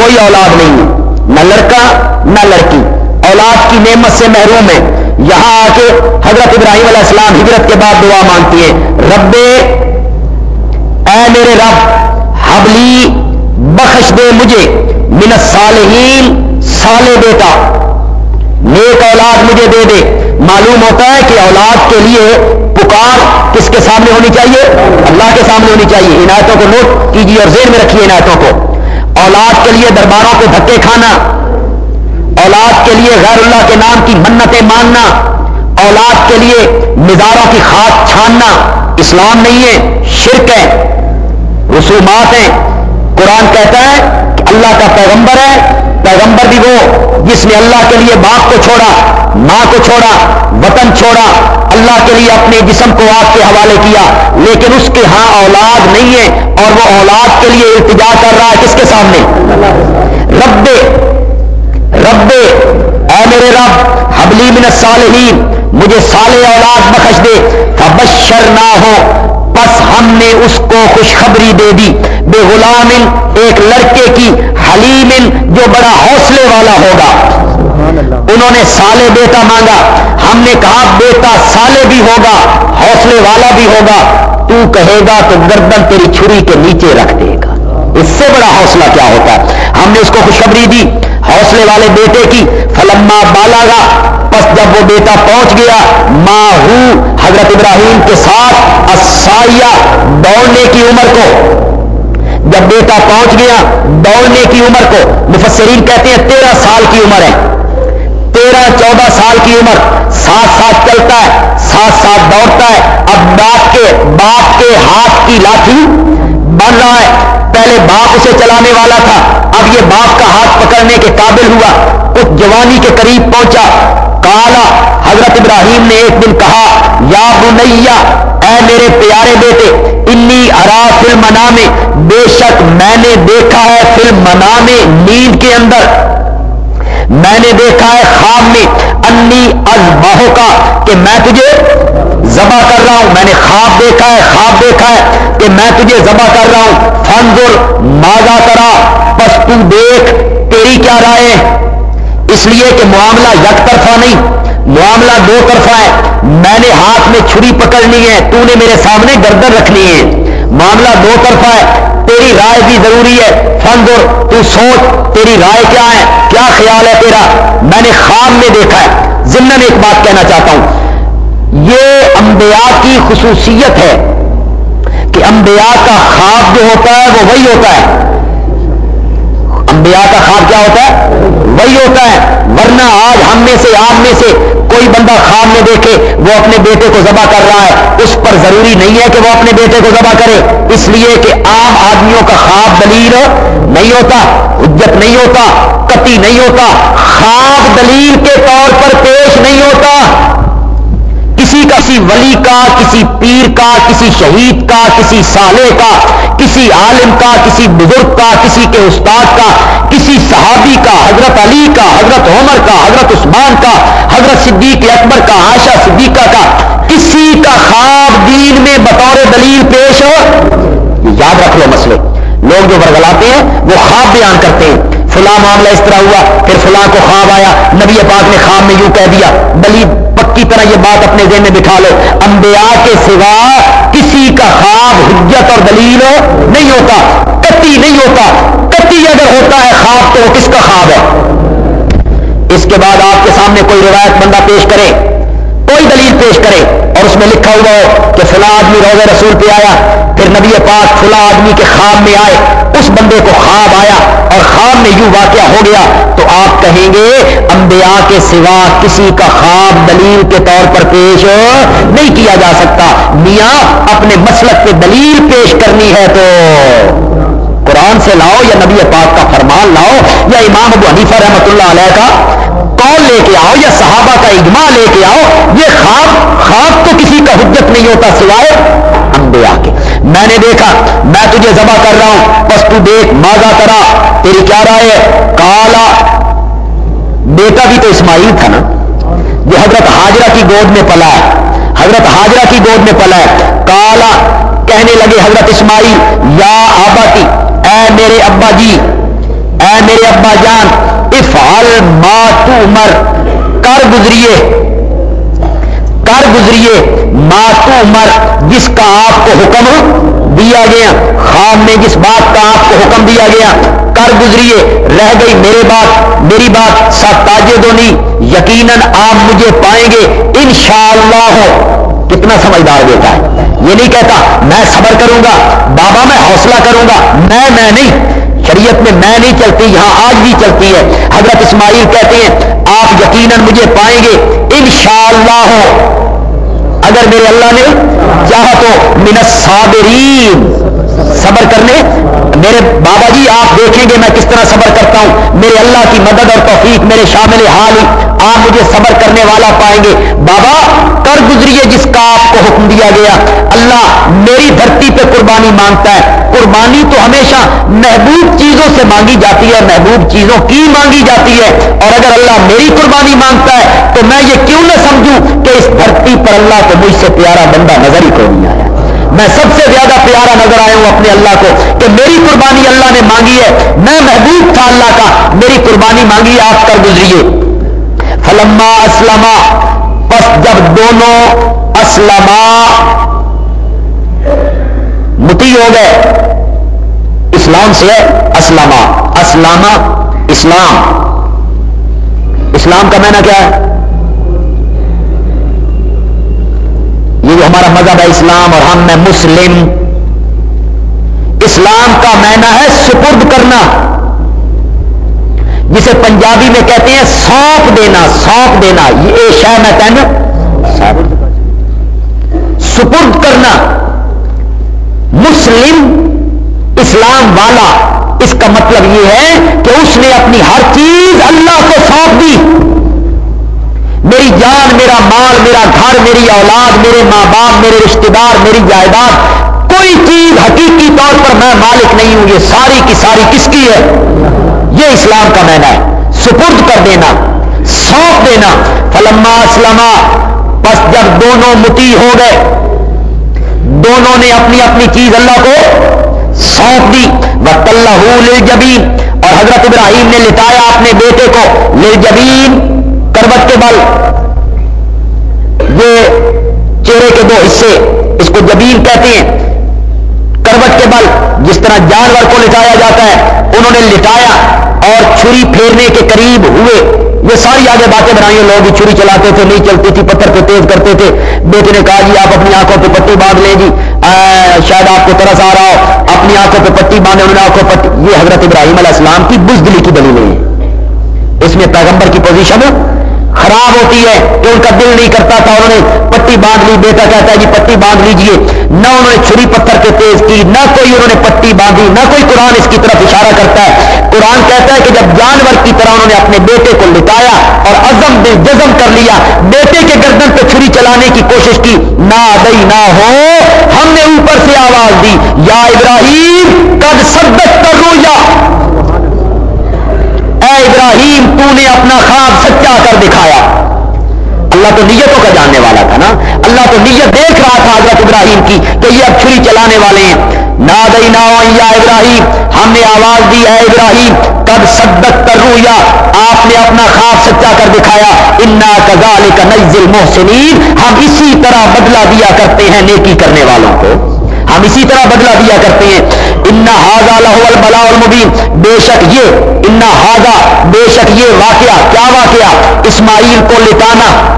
کوئی اولاد نہیں ہے۔ نہ لڑکا، نہ لڑکی۔ اولاد کی نعمت سے محروم ہے۔ یہاں آ کے حضرت ابراہیم علیہ السلام ہجرت کے بعد دعا مانگتی ہے رب اے میرے رب، حبلی، بخش دے مجھے، من الصالحین سالے بیٹا۔ نیک اولاد مجھے دے دے۔ معلوم ہوتا ہے کہ اولاد کے لیے پکار کس کے سامنے ہونی چاہیے؟ اللہ کے سامنے ہونی چاہیے۔ عنایتوں کو نوٹ کیجیے اور زیر میں رکھیے عنایتوں کو۔ اولاد کے لیے درباروں کے دھکے کھانا اولاد کے لیے غیر اللہ کے نام کی منتیں ماننا، اولاد کے لیے مزاروں کی خاک چھاننا اسلام نہیں ہے، شرک ہے۔ رسومات ہیں۔ قرآن کہتا ہے کہ اللہ کا پیغمبر ہے، پیغمبر بھی وہ جس نے اللہ کے لیے باپ کو چھوڑا، ماں کو چھوڑا، وطن چھوڑا، اللہ کے لیے اپنے جسم کو آپ کے حوالے کیا۔ لیکن اس کے ہاں اولاد نہیں ہے اور وہ اولاد کے لیے التجا کر رہا ہے کس کے سامنے؟ رب رب اے میرے رب حبلی من الصالحین مجھے صالح اولاد بخش دے فبشر نہ ہو بس ہم نے اس کو خوشخبری دے دی۔ بے غلام ایک لڑکے کی حلیم جو بڑا حوصلے والا ہوگا۔ انہوں نے سالے بیٹا مانگا۔ ہم نے کہا بیٹا سالے بھی ہوگا حوصلے والا بھی ہوگا۔ تو کہے گا تو گردن تیری چھری کے نیچے رکھ دے گا۔ اس سے بڑا حوصلہ کیا ہوتا ہے؟ ہم نے اس کو خوشخبری دی۔ حوصلے والے بیٹے کی فلما بالا گا بس جب وہ بیٹا پہنچ گیا ماہو حضرت ابراہیم کے ساتھ اسائیا دوڑنے کی عمر کو۔ جب بیٹا پہنچ گیا، دوڑنے کی عمر کو، مفسرین کہتے ہیں تیرہ سال کی عمر ہے۔ تیرہ، چودہ سال کی عمر۔ ساتھ ساتھ چلتا ہے، ساتھ ساتھ دوڑتا ہے۔ اب باپ کے باپ کے ہاتھ کی لاٹھی بن رہا ہے۔ پہلے باپ اسے چلانے والا تھا، اب یہ باپ کا ہاتھ پکڑنے کے قابل ہوا۔ کچھ جوانی کے قریب پہنچا۔ کالا حضرت ابراہیم نے ایک دن کہا، یا بنیا اے میرے پیارے بیٹے، انی ارا فلم منا میں بے شک میں نے دیکھا ہے فلم منا میں نیند کے اندر۔ میں نے دیکھا ہے خواب میں، انی از کا کہ میں تجھے ذبح کر رہا ہوں۔ میں نے خواب دیکھا ہے، خواب دیکھا ہے کہ میں تجھے ذبح کر رہا ہوں۔ فنزر ماضا کرا پس تو دیکھ تیری کیا رائے اس لیے کہ معاملہ یک طرفہ نہیں، معاملہ دو طرفہ ہے۔ میں نے ہاتھ میں چھری پکڑنی ہے، تو نے میرے سامنے گردن رکھنی ہے۔ معاملہ دو طرفہ ہے، تیری رائے بھی ضروری ہے۔ فنزر تو سوچ، تیری رائے کیا ہے؟ کیا خیال ہے تیرا؟ میں نے خواب میں دیکھا ہے۔ ضمن ایک بات کہنا چاہتا ہوں۔ یہ انبیاء کی خصوصیت ہے کہ انبیاء کا خواب جو ہوتا ہے وہ وہی ہوتا ہے۔ انبیاء کا خواب کیا ہوتا ہے؟ وہی ہوتا ہے۔ ورنہ آج ہم میں سے، آپ میں سے کوئی بندہ خواب میں دیکھے، وہ اپنے بیٹے کو ذبح کر رہا ہے۔ اس پر ضروری نہیں ہے کہ وہ اپنے بیٹے کو ذبح کرے۔ اس لیے کہ عام آدمیوں کا خواب دلیل نہیں ہوتا، حجت نہیں ہوتا کتی نہیں ہوتا۔ خواب دلیل کے طور پر پیش نہیں ہوتا۔ کسی کا کسی ولی کا، کسی پیر کا، کسی شہید کا، کسی سالے کا، کسی عالم کا، کسی بزرگ کا، کسی کے استاد کا، کسی صحابی کا، حضرت علی کا، حضرت عمر کا، حضرت عثمان کا، حضرت صدیق اکبر کا، عائشہ صدیقہ کا، کسی کا خواب دین میں بطور دلیل پیش ہو، یاد رکھ لو مسئلے۔ لوگ جو برگلاتے ہیں، وہ خواب بیان کرتے ہیں۔ فلاں معاملہ اس طرح ہوا، پھر فلاں کو خواب آیا، نبی پاک نے خواب میں یوں کہہ دیا دلیل پکی طرح یہ بات اپنے ذہن میں بٹھا لو۔ انبیاء کے سوا کسی کا خواب حجت اور دلیل نہیں ہوتا کتی نہیں ہوتا۔ کتی اگر ہوتا ہے خواب تو وہ کس کا خواب ہے؟ اس کے بعد آپ کے سامنے کوئی روایت بندہ پیش کرے، کوئی دلیل پیش کرے۔ اور اس میں لکھا ہوا ہو کہ فلاں آدمی روز رسول پہ آیا، پھر نبی پاک فلاں آدمی کے خواب میں آئے۔ اس بندے کو خواب آیا اور خواب میں یوں واقعہ ہو گیا۔ تو آپ کہیں گے، انبیاء کے سوا کسی کا خواب دلیل کے طور پر پیش نہیں کیا جا سکتا۔ میاں، اپنے مسلک پہ دلیل پیش کرنی ہے تو قرآن سے لاؤ یا نبی پاک کا فرمان لاؤ یا امام ابو حنیفہ رحمۃ اللہ علیہ کا قول لے کے آؤ یا صحابہ کا اجماع لے کے آؤ، یہ خواب خواب تو کسی کا حجت نہیں ہوتا سوائے انبیاء کے۔ میں نے دیکھا، میں تجھے ذبح کر رہا ہوں، بس تو دیکھ ماضا کرا؟ تیری کیا رائے ہے؟ کالا۔ بیٹا بھی تو اسماعیل تھا نا؟ جو حضرت حاجرہ کی گود میں پلا ہے۔ حضرت حاجرہ کی گود میں پلا ہے۔ کالا۔ کہنے لگے حضرت اسماعیل، یا آبا کی اے میرے ابا جی اے میرے ابا جان افعال ما تو عمر کر گزریے۔ کر گزریے۔ ما تو عمر جس کا آپ کو حکم دیا گیا۔ خواب میں جس بات کا آپ کو حکم دیا گیا۔ کر گزریے۔ رہ گئی میرے بات۔ میری بات سب تاجے دونی یقیناً آپ مجھے پائیں گے۔ انشاءاللہ۔ ہو کتنا سمجھدار بیٹا ہے۔ یہ نہیں کہتا، میں صبر کروں گا۔ بابا، میں حوصلہ کروں گا۔ میں میں نہیں۔ شریعت میں میں نہیں چلتی، یہاں آج بھی چلتی ہے۔ حضرت اسماعیل کہتے ہیں، آپ یقیناً مجھے پائیں گے، انشاءاللہ۔ ہو اگر میرے اللہ نے چاہ تو من صابرین صبر کرنے۔ میرے بابا جی آپ دیکھیں گے میں کس طرح صبر کرتا ہوں۔ میرے اللہ کی مدد اور توفیق میرے شامل حال آپ مجھے صبر کرنے والا پائیں گے۔ بابا، کر گزریے جس کا آپ کو حکم دیا گیا۔ اللہ میری دھرتی پہ قربانی مانگتا ہے۔ قربانی تو ہمیشہ محبوب چیزوں سے مانگی جاتی ہے، محبوب چیزوں کی مانگی جاتی ہے۔ اور اگر اللہ میری قربانی مانگتا ہے، تو میں یہ کیوں نہ سمجھوں کہ اس دھرتی پر اللہ کو مجھ سے پیارا بندہ نظر ہی کوئی نہیں آیا۔ میں سب سے زیادہ پیارا نظر آیا ہوں اپنے اللہ کو کہ میری قربانی اللہ نے مانگی ہے۔ میں محبوب تھا اللہ کا، میری قربانی مانگی آپ کر گزریے۔ فلما اسلم پس جب دونوں اسلما، متی ہو گئے۔ اسلام سے اسلامہ اسلامہ اسلام۔ اسلام کا معنی کیا ہے؟ یہ جو ہمارا مذہب ہے اسلام اور ہم میں مسلم۔ اسلام کا معنی ہے سپرد کرنا۔ جسے پنجابی میں کہتے ہیں سونپ دینا سونپ دینا۔ یہ شہ میں کہنا، سپرد کرنا۔ مسلم، اسلام والا، اس کا مطلب یہ ہے کہ اس نے اپنی ہر چیز اللہ کو سونپ دی۔ میری جان، میرا مال، میرا گھر، میری اولاد، میرے ماں باپ، میرے رشتے دار، میری جائیداد، کوئی چیز حقیقی طور پر میں مالک نہیں ہوں، یہ ساری کی ساری کس کی ہے؟ یہ اسلام کا مینا ہے سپرد کر دینا، سونپ دینا۔ فلما اسلما بس جب دونوں متی ہو گئے، دونوں نے اپنی اپنی چیز اللہ کو سونپ دی۔ وقت اللہ جبین اور حضرت ابراہیم نے لٹایا اپنے بیٹے کو لل جبین کروٹ کے بل۔ یہ چہرے کے دو حصے اس کو جبین کہتے ہیں۔ کے بل جس طرح جانور کو لٹایا جاتا ہے، انہوں نے لٹایا اور چھری پھیرنے کے قریب ہوئے۔ یہ ساری آگے باتیں بنائی لوگ چھری چلاتے تھے، نہیں چلتی تھی، پتھر پہ تیز کرتے تھے۔ بیٹے نے کہا جی آپ اپنی آنکھوں پہ پٹی باندھ لیں جی۔ شاید آپ کو ترس آ رہا ہو۔ اپنی آنکھوں پہ پٹی باندھے انہوں نے آنکھوں پٹی یہ حضرت ابراہیم علیہ السلام کی بزدلی کی دلیل ہے اس میں پیغمبر کی پوزیشن خراب ہوتی ہے کہ ان کا دل نہیں کرتا تھا، انہوں نے پٹی باندھ لی۔ بیٹا کہتا ہے جی پٹی باندھ لیجیے۔ نہ انہوں نے چھری پتھر کے تیز کی، نہ کوئی انہوں نے پٹی باندھی، نہ کوئی قرآن اس کی طرف اشارہ کرتا ہے۔ قرآن کہتا ہے کہ جب جانور کی طرح انہوں نے اپنے بیٹے کو لٹایا اور عزم دل جزم کر لیا، بیٹے کے گردن پہ چھری چلانے کی کوشش کی نہ دئی نہ ہو، ہم نے اوپر سے آواز دی، یا ابراہیم کد سدت کر یا ابراہیم تو نے اپنا خواب سچا کر دکھایا۔ اللہ تو نیتوں کا جاننے والا تھا نا۔ اللہ تو نیت دیکھ رہا تھا حضرت ابراہیم کی کہ یہ اب چھری چلانے والے ہیں۔ نہ دئی نہ یا ابراہیم، ہم نے آواز دی ہے ابراہیم کب سدت کر رویا آپ نے اپنا خواب سچا کر دکھایا۔ انا کزال کا نزل محسنین ہم اسی طرح بدلا دیا کرتے ہیں نیکی کرنے والوں کو۔ ہم اسی طرح بدلا دیا کرتے ہیں۔ انا ہاضا لہول بلا المبین بے شک یہ انا ہاضا بے شک یہ واقعہ، کیا واقعہ؟ اسماعیل کو لٹانا۔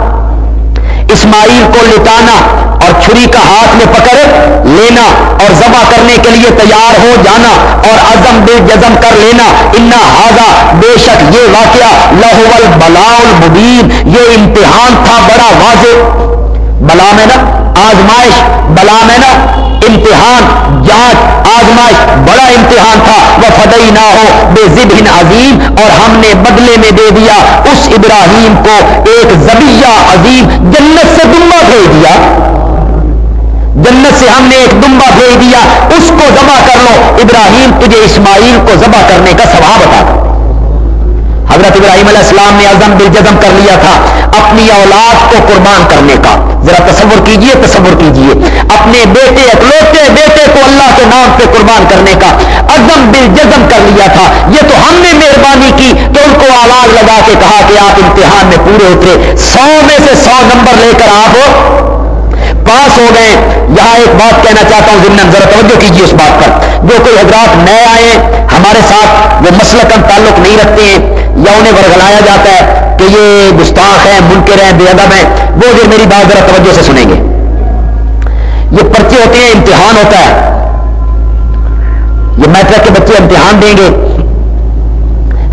اسماعیل کو لٹانا اور چھری کا ہاتھ میں پکڑ لینا اور ذبح کرنے کے لیے تیار ہو جانا اور عزم بے جزم کر لینا۔ انا ہاضا بے شک یہ واقعہ لہول بلا المبین یہ امتحان تھا، بڑا واضح۔ بلا میں نا۔ آزمائش، بلا میں نا امتحان، جانچ، آزمائش، بڑا امتحان تھا۔ وہ فدئی نہ ہو بے ضب عظیم، اور ہم نے بدلے میں دے دیا۔ اس ابراہیم کو ایک زبیہ عظیم جنت سے دمبا بھیج دیا۔ جنت سے ہم نے ایک دمبا بھیج دیا۔ اس کو ذبح کر لو۔ ابراہیم، تجھے اسماعیل کو ذبح کرنے کا سواب بتا حضرت ابراہیم علیہ السلام نے عزم بل جزم کر لیا تھا۔ اپنی اولاد کو قربان کرنے کا۔ ذرا تصور کیجیے تصور کیجیے۔ اپنے بیٹے، اکلوتے بیٹے کو اللہ کے نام پہ قربان کرنے کا عزم بل جزم کر لیا تھا۔ یہ تو ہم نے مہربانی کی کہ ان کو آواز لگا کے کہا کہ آپ امتحان میں پورے اترے۔ سو میں سے سو نمبر لے کر آپ پاس ہو گئے۔ یہاں ایک بات کہنا چاہتا ہوں، ضمن ذرا توجہ کیجیے اس بات پر۔ جو کوئی حضرات نئے آئے ہمارے ساتھ وہ مسلکن تعلق نہیں رکھتے ہیں۔ یا انہیں ورگلایا جاتا ہے کہ یہ گستاخ ہیں، منکر ہیں، بے ادب ہیں۔ وہ جو میری بات ذرا توجہ سے سنیں گے۔ یہ پرچے ہوتے ہیں، امتحان ہوتا ہے۔ یہ میٹرک کے بچے امتحان دیں گے۔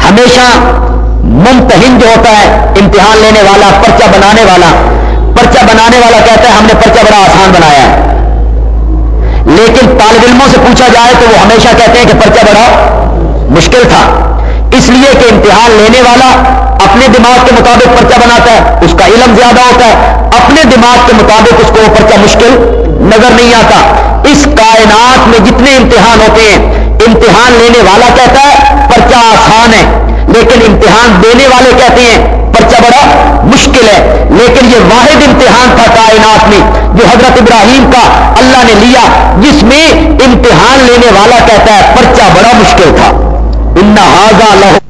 ہمیشہ ممتحن جو ہوتا ہے، امتحان لینے والا، پرچہ بنانے والا۔ پرچہ بنانے والا کہتا ہے، ہم نے پرچہ بڑا آسان بنایا ہے۔ لیکن طالب علموں سے پوچھا جائے تو وہ ہمیشہ کہتے ہیں کہ پرچہ بڑا مشکل تھا۔ اس لیے کہ امتحان لینے والا اپنے دماغ کے مطابق پرچہ بناتا ہے، اس کا علم زیادہ ہوتا ہے۔ اپنے دماغ کے مطابق اس کو وہ پرچہ مشکل نظر نہیں آتا۔ اس کائنات میں جتنے امتحان ہوتے ہیں، امتحان لینے والا کہتا ہے، پرچہ آسان ہے۔ لیکن امتحان دینے والے کہتے ہیں درجہ بڑا مشکل ہے۔ لیکن یہ واحد امتحان تھا کائنات میں، جو حضرت ابراہیم کا اللہ نے لیا، جس میں امتحان لینے والا کہتا ہے، پرچہ بڑا مشکل تھا۔ ان لہو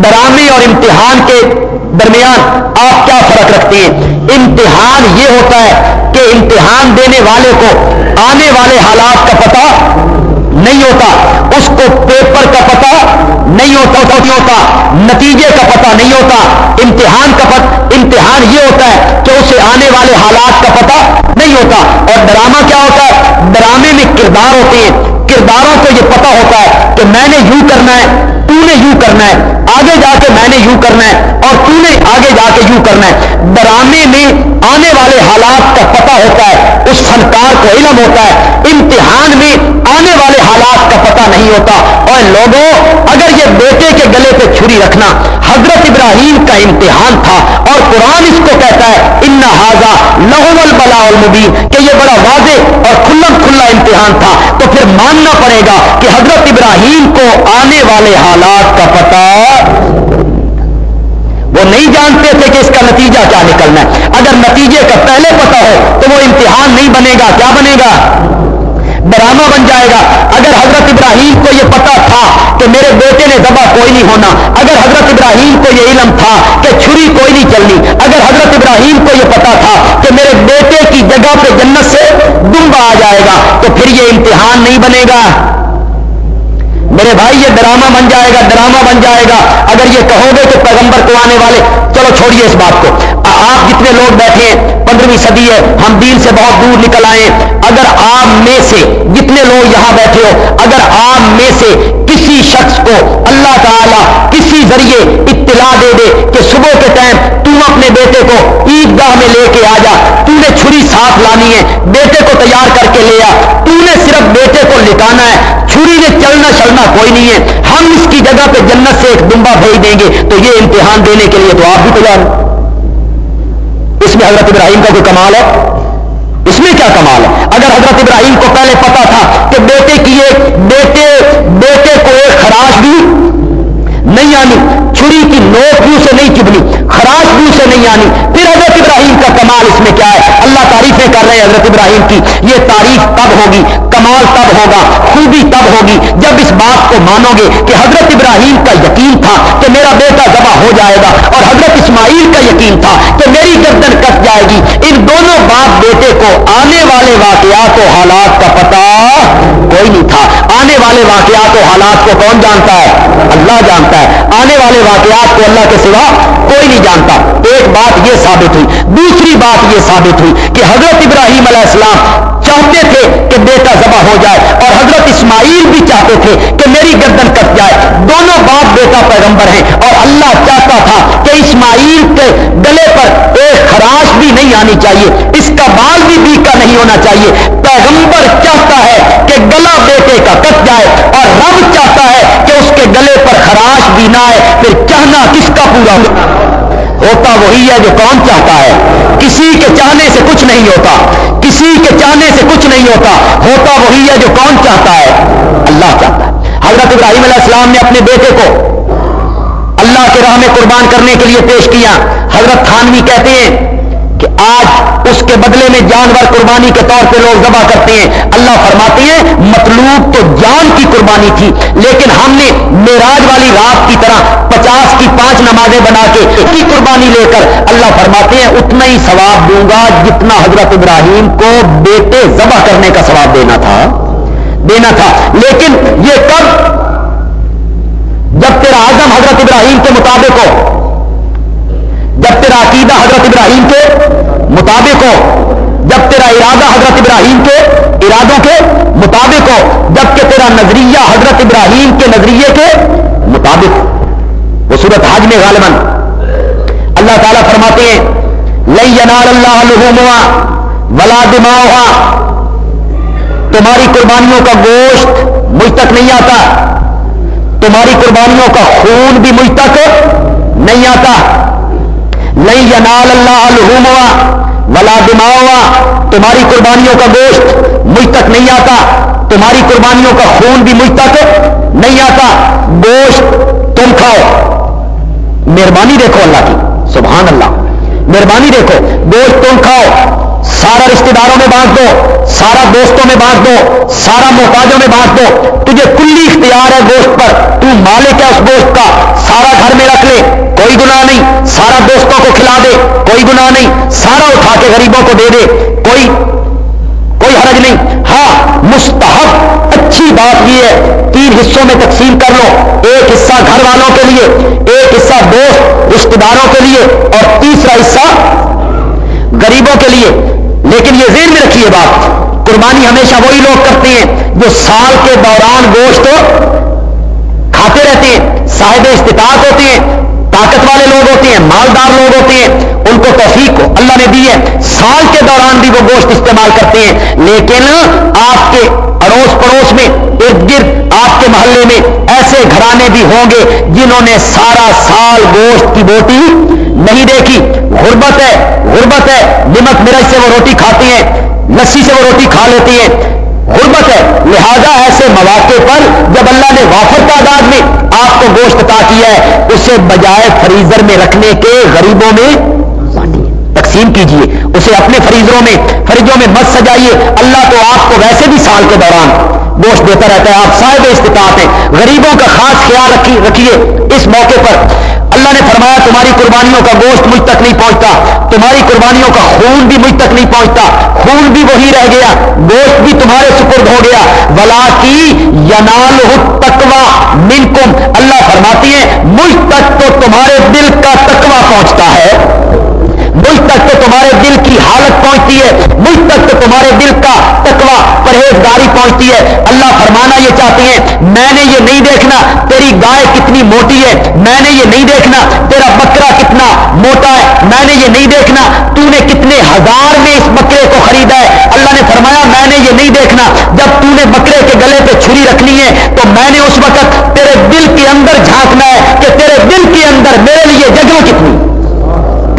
ڈرامے اور امتحان کے درمیان آپ کیا فرق رکھتے ہیں؟ امتحان یہ ہوتا ہے کہ امتحان دینے والے کو آنے والے حالات کا پتہ نہیں ہوتا، اس کو پیپر کا پتہ نہیں ہوتا نہیں ہوتا، نتیجے کا پتہ نہیں ہوتا، امتحان کا پتہ، امتحان یہ ہوتا ہے کہ اسے آنے والے حالات کا پتہ نہیں ہوتا۔ اور ڈرامہ کیا ہوتا ہے؟ ڈرامے میں کردار ہوتے ہیں۔ کرداروں کو یہ پتا ہوتا ہے کہ میں نے یوں کرنا ہے تو نے یوں کرنا ہے، آگے جا کے میں نے یوں کرنا ہے اور تو نے آگے جا کے یوں کرنا ہے۔ ڈرامے میں آنے والے حالات کا پتا ہوتا ہے، اس فنکار کو علم ہوتا ہے۔ امتحان میں آنے والے حالات کا پتا نہیں ہوتا۔ اور لوگوں، اگر یہ بیٹے کے گلے پہ چھری رکھنا حضرت ابراہیم کا امتحان تھا اور قرآن اس کو کہتا ہے، ان حاضہ لہو البلا المبین کہ یہ بڑا واضح اور کھلم کھلا امتحان تھا۔ تو پھر ماننا پڑے گا کہ حضرت ابراہیم کو آنے والے حالات کا پتا وہ نہیں جانتے تھے کہ اس کا نتیجہ کیا نکلنا ہے۔ اگر نتیجے کا پہلے پتا ہو تو وہ امتحان نہیں بنے گا۔ کیا بنے گا؟ ڈرامہ بن جائے گا۔ اگر حضرت ابراہیم کو یہ پتا تھا کہ میرے بیٹے نے دبا کوئی نہیں ہونا، اگر حضرت ابراہیم کو یہ علم تھا کہ چھری کوئی نہیں چلنی، اگر حضرت ابراہیم کو یہ پتا تھا کہ میرے بیٹے کی جگہ پہ جنت سے دمبا آ جائے گا، تو پھر یہ امتحان نہیں بنے گا۔ میرے بھائی، یہ ڈرامہ بن جائے گا، ڈرامہ بن جائے گا۔ اگر یہ کہو گے کہ پیغمبر کو آنے والے، چلو چھوڑیے اس بات کو۔ آپ جتنے لوگ بیٹھے ہیں، پندرہویں صدی ہے، ہم دین سے بہت دور نکل آئے اگر آپ میں سے جتنے لوگ یہاں بیٹھے ہو، اگر آپ میں سے کسی شخص کو اللہ تعالی کسی ذریعے اطلاع دے دے کہ صبح کے ٹائم تم اپنے بیٹے کو عید گاہ میں لے کے آ جا، تو نے چھری ساتھ لانی ہے، بیٹے کو تیار کر کے لے آ، تو نے صرف بیٹے کو لٹانا ہے، چھری نے چلنا چلنا کوئی نہیں ہے۔ ہم اس کی جگہ پہ جنت سے ایک دمبا بھیج دیں گے، تو یہ امتحان دینے کے لیے تو آپ بھی تیار اس میں حضرت ابراہیم کا کوئی کمال ہے؟ اس میں کیا کمال ہے؟ اگر حضرت ابراہیم کو پہلے پتا تھا کہ بیٹے کی ایک بیٹے بیٹے کو ایک خراش بھی نہیں آنی، چھری کی نوک بھی اسے نہیں چبنی خراش بھی اسے نہیں آنی، پھر حضرت ابراہیم کمال اس میں کیا ہے؟ اللہ تعریفیں کر رہے ہیں حضرت ابراہیم کی۔ یہ تعریف تب ہوگی، کمال تب ہوگا، خوبی تب ہوگی جب اس بات کو مانو گے کہ حضرت ابراہیم کا یقین تھا کہ میرا بیٹا ذبح ہو جائے گا اور حضرت اسماعیل کا یقین تھا کہ میری گردن کٹ جائے گی۔ ان دونوں باپ بیٹے کو آنے والے واقعات و حالات کا پتا کوئی نہیں تھا۔ آنے والے واقعات و حالات کو کون جانتا ہے؟ اللہ جانتا ہے۔ آنے والے واقعات کو اللہ کے سوا کوئی نہیں جانتا۔ ایک بات یہ ثابت ہوئی۔ دوسری بات یہ ثابت ہوئی کہ حضرت ابراہیم علیہ السلام چاہتے تھے کہ بیٹا ذبح ہو جائے اور حضرت اسماعیل بھی چاہتے تھے کہ میری گردن کٹ جائے۔ دونوں باپ بیٹا پیغمبر ہیں اور اللہ چاہتا تھا کہ اسماعیل کے گلے پر ایک خراش بھی نہیں آنی چاہیے، اس کا بال بھی بیکا نہیں ہونا چاہیے۔ پیغمبر چاہتا ہے کہ گلا بیٹے کا کٹ جائے اور رب چاہتا ہے کہ اس کے گلے پر خراش بھی نہ آئے۔ پھر چاہنا کس کا پورا ہوتا وہی ہے جو کون چاہتا ہے۔ کسی کے چاہنے سے کچھ نہیں ہوتا۔ کسی کے چاہنے سے کچھ نہیں ہوتا۔ ہوتا وہی ہے جو کون چاہتا ہے۔ اللہ چاہتا ہے۔ حضرت ابراہیم علیہ السلام نے اپنے بیٹے کو اللہ کے راہ میں قربان کرنے کے لیے پیش کیا۔ حضرت خانوی کہتے ہیں آج اس کے بدلے میں جانور قربانی کے طور پہ لوگ ذبح کرتے ہیں۔ اللہ فرماتے ہیں، مطلوب تو جان کی قربانی تھی، لیکن ہم نے میراج والی رات کی طرح پچاس کی پانچ نمازیں بنا کے کی قربانی لے کر اللہ فرماتے ہیں، اتنا ہی ثواب دوں گا جتنا حضرت ابراہیم کو بیٹے ذبح کرنے کا ثواب دینا تھا۔ دینا تھا۔ لیکن یہ کب؟ جب تیرا اعظم حضرت ابراہیم کے مطابق ہو۔ جب تیرا عقیدہ حضرت ابراہیم کے مطابق ہو، جب تیرا ارادہ حضرت ابراہیم کے ارادوں کے مطابق ہو، جبکہ تیرا نظریہ حضرت ابراہیم کے نظریے کے مطابق وہ صورت حج میں غالباً۔ اللہ تعالیٰ فرماتے ہیں لئی ینار اللہ ولا دماؤ تمہاری قربانیوں کا گوشت مجھ تک نہیں آتا، تمہاری قربانیوں کا خون بھی مجھ تک نہیں آتا۔ نہیں ینال اللہ الحما ولا دماؤ تمہاری قربانیوں کا گوشت مجھ تک نہیں آتا، تمہاری قربانیوں کا خون بھی مجھ تک نہیں آتا۔ گوشت تم کھاؤ۔ مہربانی دیکھو اللہ کی، سبحان اللہ۔ مہربانی دیکھو، گوشت تم کھاؤ۔ سارا رشتے داروں میں بانٹ دو، سارا دوستوں میں بانٹ دو، سارا محتاجوں میں بانٹ دو۔ تجھے کلی اختیار ہے گوشت پر، تو مالک ہے اس گوشت کا۔ سارا گھر میں رکھ لے، کوئی گناہ نہیں۔ سارا دوستوں کو کھلا دے، کوئی گناہ نہیں۔ سارا اٹھا کے غریبوں کو دے دے، کوئی کوئی حرج نہیں۔ ہاں مستحب، اچھی بات یہ ہے۔ تین حصوں میں تقسیم کر لو، ایک حصہ گھر والوں کے لیے، ایک حصہ دوست رشتے داروں کے لیے، اور تیسرا حصہ غریبوں کے لیے۔ ذہن میں رکھیے بات۔ قربانی ہمیشہ وہی لوگ کرتے ہیں جو سال کے دوران گوشت کھاتے رہتے ہیں، صاحب استطاعت ہوتے ہیں، طاقت والے لوگ ہوتے ہیں، مالدار لوگ ہوتے ہیں۔ ان کو توفیق اللہ نے دی ہے۔ سال کے دوران بھی وہ گوشت استعمال کرتے ہیں۔ لیکن آپ کے اڑوس پڑوس میں، ارد گرد آپ کے محلے میں ایسے گھرانے بھی ہوں گے جنہوں نے سارا سال گوشت کی بوٹی نہیں دیکھی۔ غربت ہے غربت ہے۔ نمک مرچ سے وہ روٹی کھاتی ہیں لسی سے وہ روٹی کھا لیتی ہیں۔ غربت ہے۔ لہذا ایسے مواقع پر جب اللہ نے وافر تعداد میں آپ کو گوشت عطا کیا ہے اسے بجائے فریزر میں رکھنے کے غریبوں میں تقسیم کیجیے اسے اپنے فریزروں میں فریجوں میں مت سجائیے۔ اللہ تو آپ کو ویسے بھی سال کے دوران گوشت دیتا رہتا ہے۔ آپ صاحب استطاعت ہیں۔ غریبوں کا خاص خیال رکھیے۔ اس موقع پر اللہ نے فرمایا، تمہاری قربانیوں کا گوشت مجھ تک نہیں پہنچتا۔ تمہاری قربانیوں کا خون بھی مجھ تک نہیں پہنچتا۔ خون بھی وہی رہ گیا۔ گوشت بھی تمہارے سپرد ہو گیا۔ ولا کی ینال تکوا منکم اللہ فرماتی ہے مجھ تک تو تمہارے دل کا تکوا پہنچتا ہے۔ مجھ تک تو تمہارے دل کی حالت پہنچتی ہے، مجھ تک تو تمہارے دل کا تکوا پرہیزگاری پہنچتی ہے۔ اللہ فرمانا یہ چاہتے ہیں، میں نے یہ نہیں دیکھنا تیری گائے کتنی موٹی ہے، میں نے یہ نہیں دیکھنا تیرا بکرا کتنا موٹا ہے، میں نے یہ نہیں دیکھنا تو نے کتنے ہزار میں اس بکرے کو خریدا ہے۔ اللہ نے فرمایا، میں نے یہ نہیں دیکھنا جب تو نے بکرے کے گلے پہ چھری رکھنی ہے، تو میں نے اس وقت تیرے دل کے اندر جھانکنا ہے کہ تیرے دل کے اندر میرے لیے جگہ کتنی؟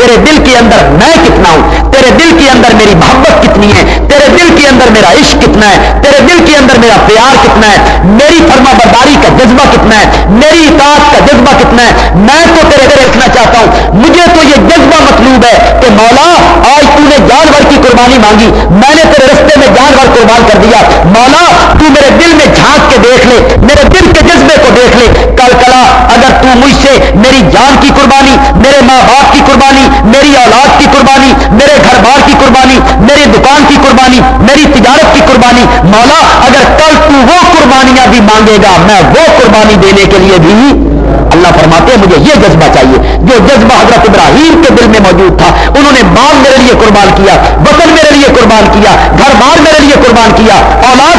تیرے دل کے اندر میں کتنا ہوں؟ تیرے دل کے اندر میری محبت کتنی ہے؟ تیرے دل کے اندر میرا عشق کتنا ہے؟ تیرے دل کے اندر میرا پیار کتنا ہے؟ میری فرما برداری کا جذبہ کتنا ہے؟ میری اطاعت کا جذبہ کتنا ہے؟ میں تو تیرے گھر رکھنا چاہتا ہوں۔ مجھے تو یہ جذبہ مطلوب ہے کہ مولا، آج تو نے جانور کی قربانی مانگی۔ میں نے تیرے رستے میں جانور قربان کر دیا۔ مولا، تو میرے دل میں جھانک کے دیکھ لے، میرے دل کے جذبے کو دیکھ لے۔ کل کلا، اگر تو مجھ سے میری جان کی قربانی، میرے ماں باپ کی قربانی میری اولاد کی قربانی، میرے گھر بار کی قربانی، میری دکان کی قربانی، میری تجارت کی قربانی۔ مولا، اگر کل تو وہ قربانیاں بھی مانگے گا، میں وہ قربانی دینے کے لیے بھی اللہ فرماتے ہیں، مجھے یہ جذبہ چاہیے۔ جو جذبہ حضرت ابراہیم کے دل میں موجود تھا، انہوں نے مال میرے لیے قربان کیا، وطن میرے لیے قربان کیا گھر بار میرے لیے قربان کیا، اولاد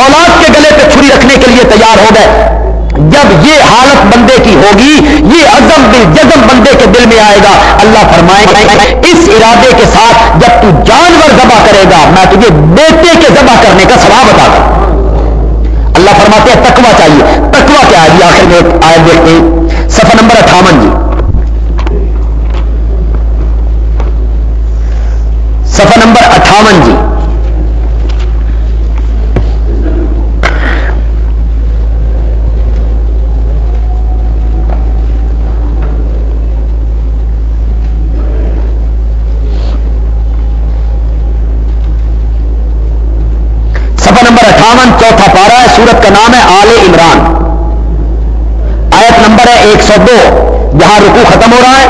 اولاد کے گلے پہ چھری رکھنے کے لیے تیار ہو گئے۔ جب یہ حالت بندے کی ہوگی، یہ عزم دل، جزم بندے کے دل میں آئے گا۔ اللہ فرمائے، اس ارادے کے ساتھ جب تو جانور ذبح کرے گا، میں تجھے بیٹے کے ذبح کرنے کا سواب بتا دوں اللہ فرماتے ہیں تکوا چاہیے۔ تکوا کیا ہے؟ جی آخر میں آئے دیکھتے ہیں۔ سفر نمبر اٹھاون جی۔ سفر نمبر اٹھاون جی۔ نمبر اٹھاون، چوتھا پارا ہے، سورت کا نام ہے آل عمران۔ آیت نمبر ہے ایک سو دو جہاں رکو ختم ہو رہا ہے۔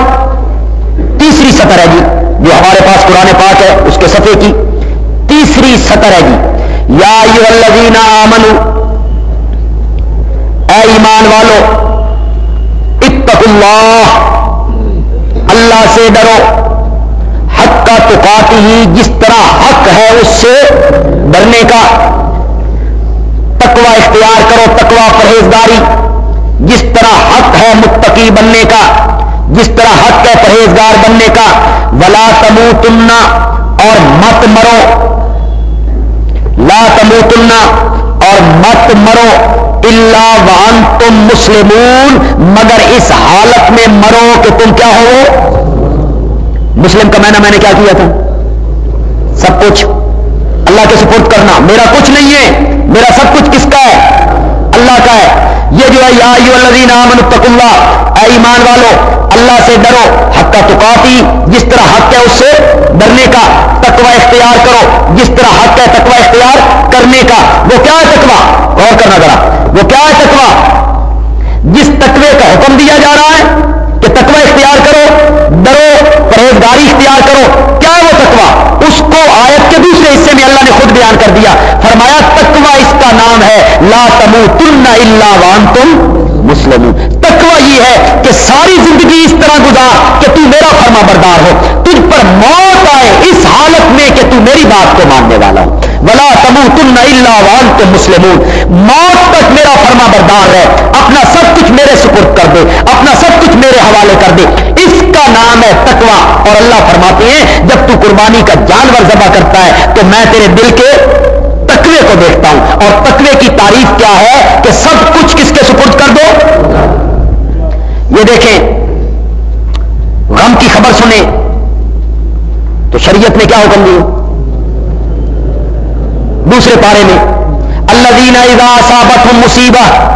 تیسری سطر ہے جی جو ہمارے پاس قرآن پاک ہے، اس کے سطح کی۔ تیسری سطر ہے جی۔ یا آمن اے ایمان والو اتق اللہ۔ اللہ سے ڈرو۔ حق کا تو ہی جس طرح حق ہے، اس سے ڈرنے کا۔ تکوا اختیار کرو تکوا پرہیزگاری۔ جس طرح حق ہے متقی بننے کا، جس طرح حق ہے پرہیزگار بننے کا، ولا تمو تمنا اور مت مرو۔ لا تمو تمنا اور مت مرو۔ اللہ وان تم مسلمون، مگر اس حالت میں مرو کہ تم کیا ہو۔ مسلم کا میں نے میں نے کیا کیا تھا؟ سب کچھ۔ اللہ کے سپورٹ کرنا۔ میرا کچھ نہیں ہے۔ میرا سب کچھ کس کا ہے؟ اللہ کا ہے۔ یہ جو ہے، یا الذین آمنوا اللہ۔ اے ایمان والو، اللہ سے ڈرو۔ حق کا تقاتی، جس طرح حق ہے اس سے ڈرنے کا تقوی اختیار کرو۔ جس طرح حق ہے تقوی اختیار کرنے کا۔ وہ کیا ہے تقوی؟ غور کرنا ذرا۔ وہ کیا ہے تقوی؟ جس تقوی کا حکم دیا جا رہا ہے کہ تقوی اختیار کرو، ڈرو، پرہیزگاری اختیار کرو۔ میں بیان کر دیا، فرمایا، تقوی اس کا نام ہے، لا تمو تم نہ وان تم مسلم تقوی یہ ہے کہ ساری زندگی اس طرح گزار کہ تو میرا فرما بردار ہو، تجھ پر موت آئے اس حالت میں کہ تو میری بات کو ماننے والا ہو۔ ولا تمو تم نہ وان تم مسلم موت تک میرا فرما بردار ہے اپنا سب کچھ میرے سپرد کر دے، اپنا سب کچھ میرے حوالے کر دے۔ کا نام ہے تکوا اور اللہ فرماتے ہیں، جب تو قربانی کا جانور ذبح کرتا ہے، تو میں تیرے دل کے تقوی کو دیکھتا ہوں۔ اور تقوی کی تعریف کیا ہے کہ سب کچھ کس کے سپرد کر دو؟ یہ دیکھیں، غم کی خبر سنیں۔ تو شریعت نے کیا حکم دی؟ دوسرے پارے میں اللہ دینا ادا صابت مصیبت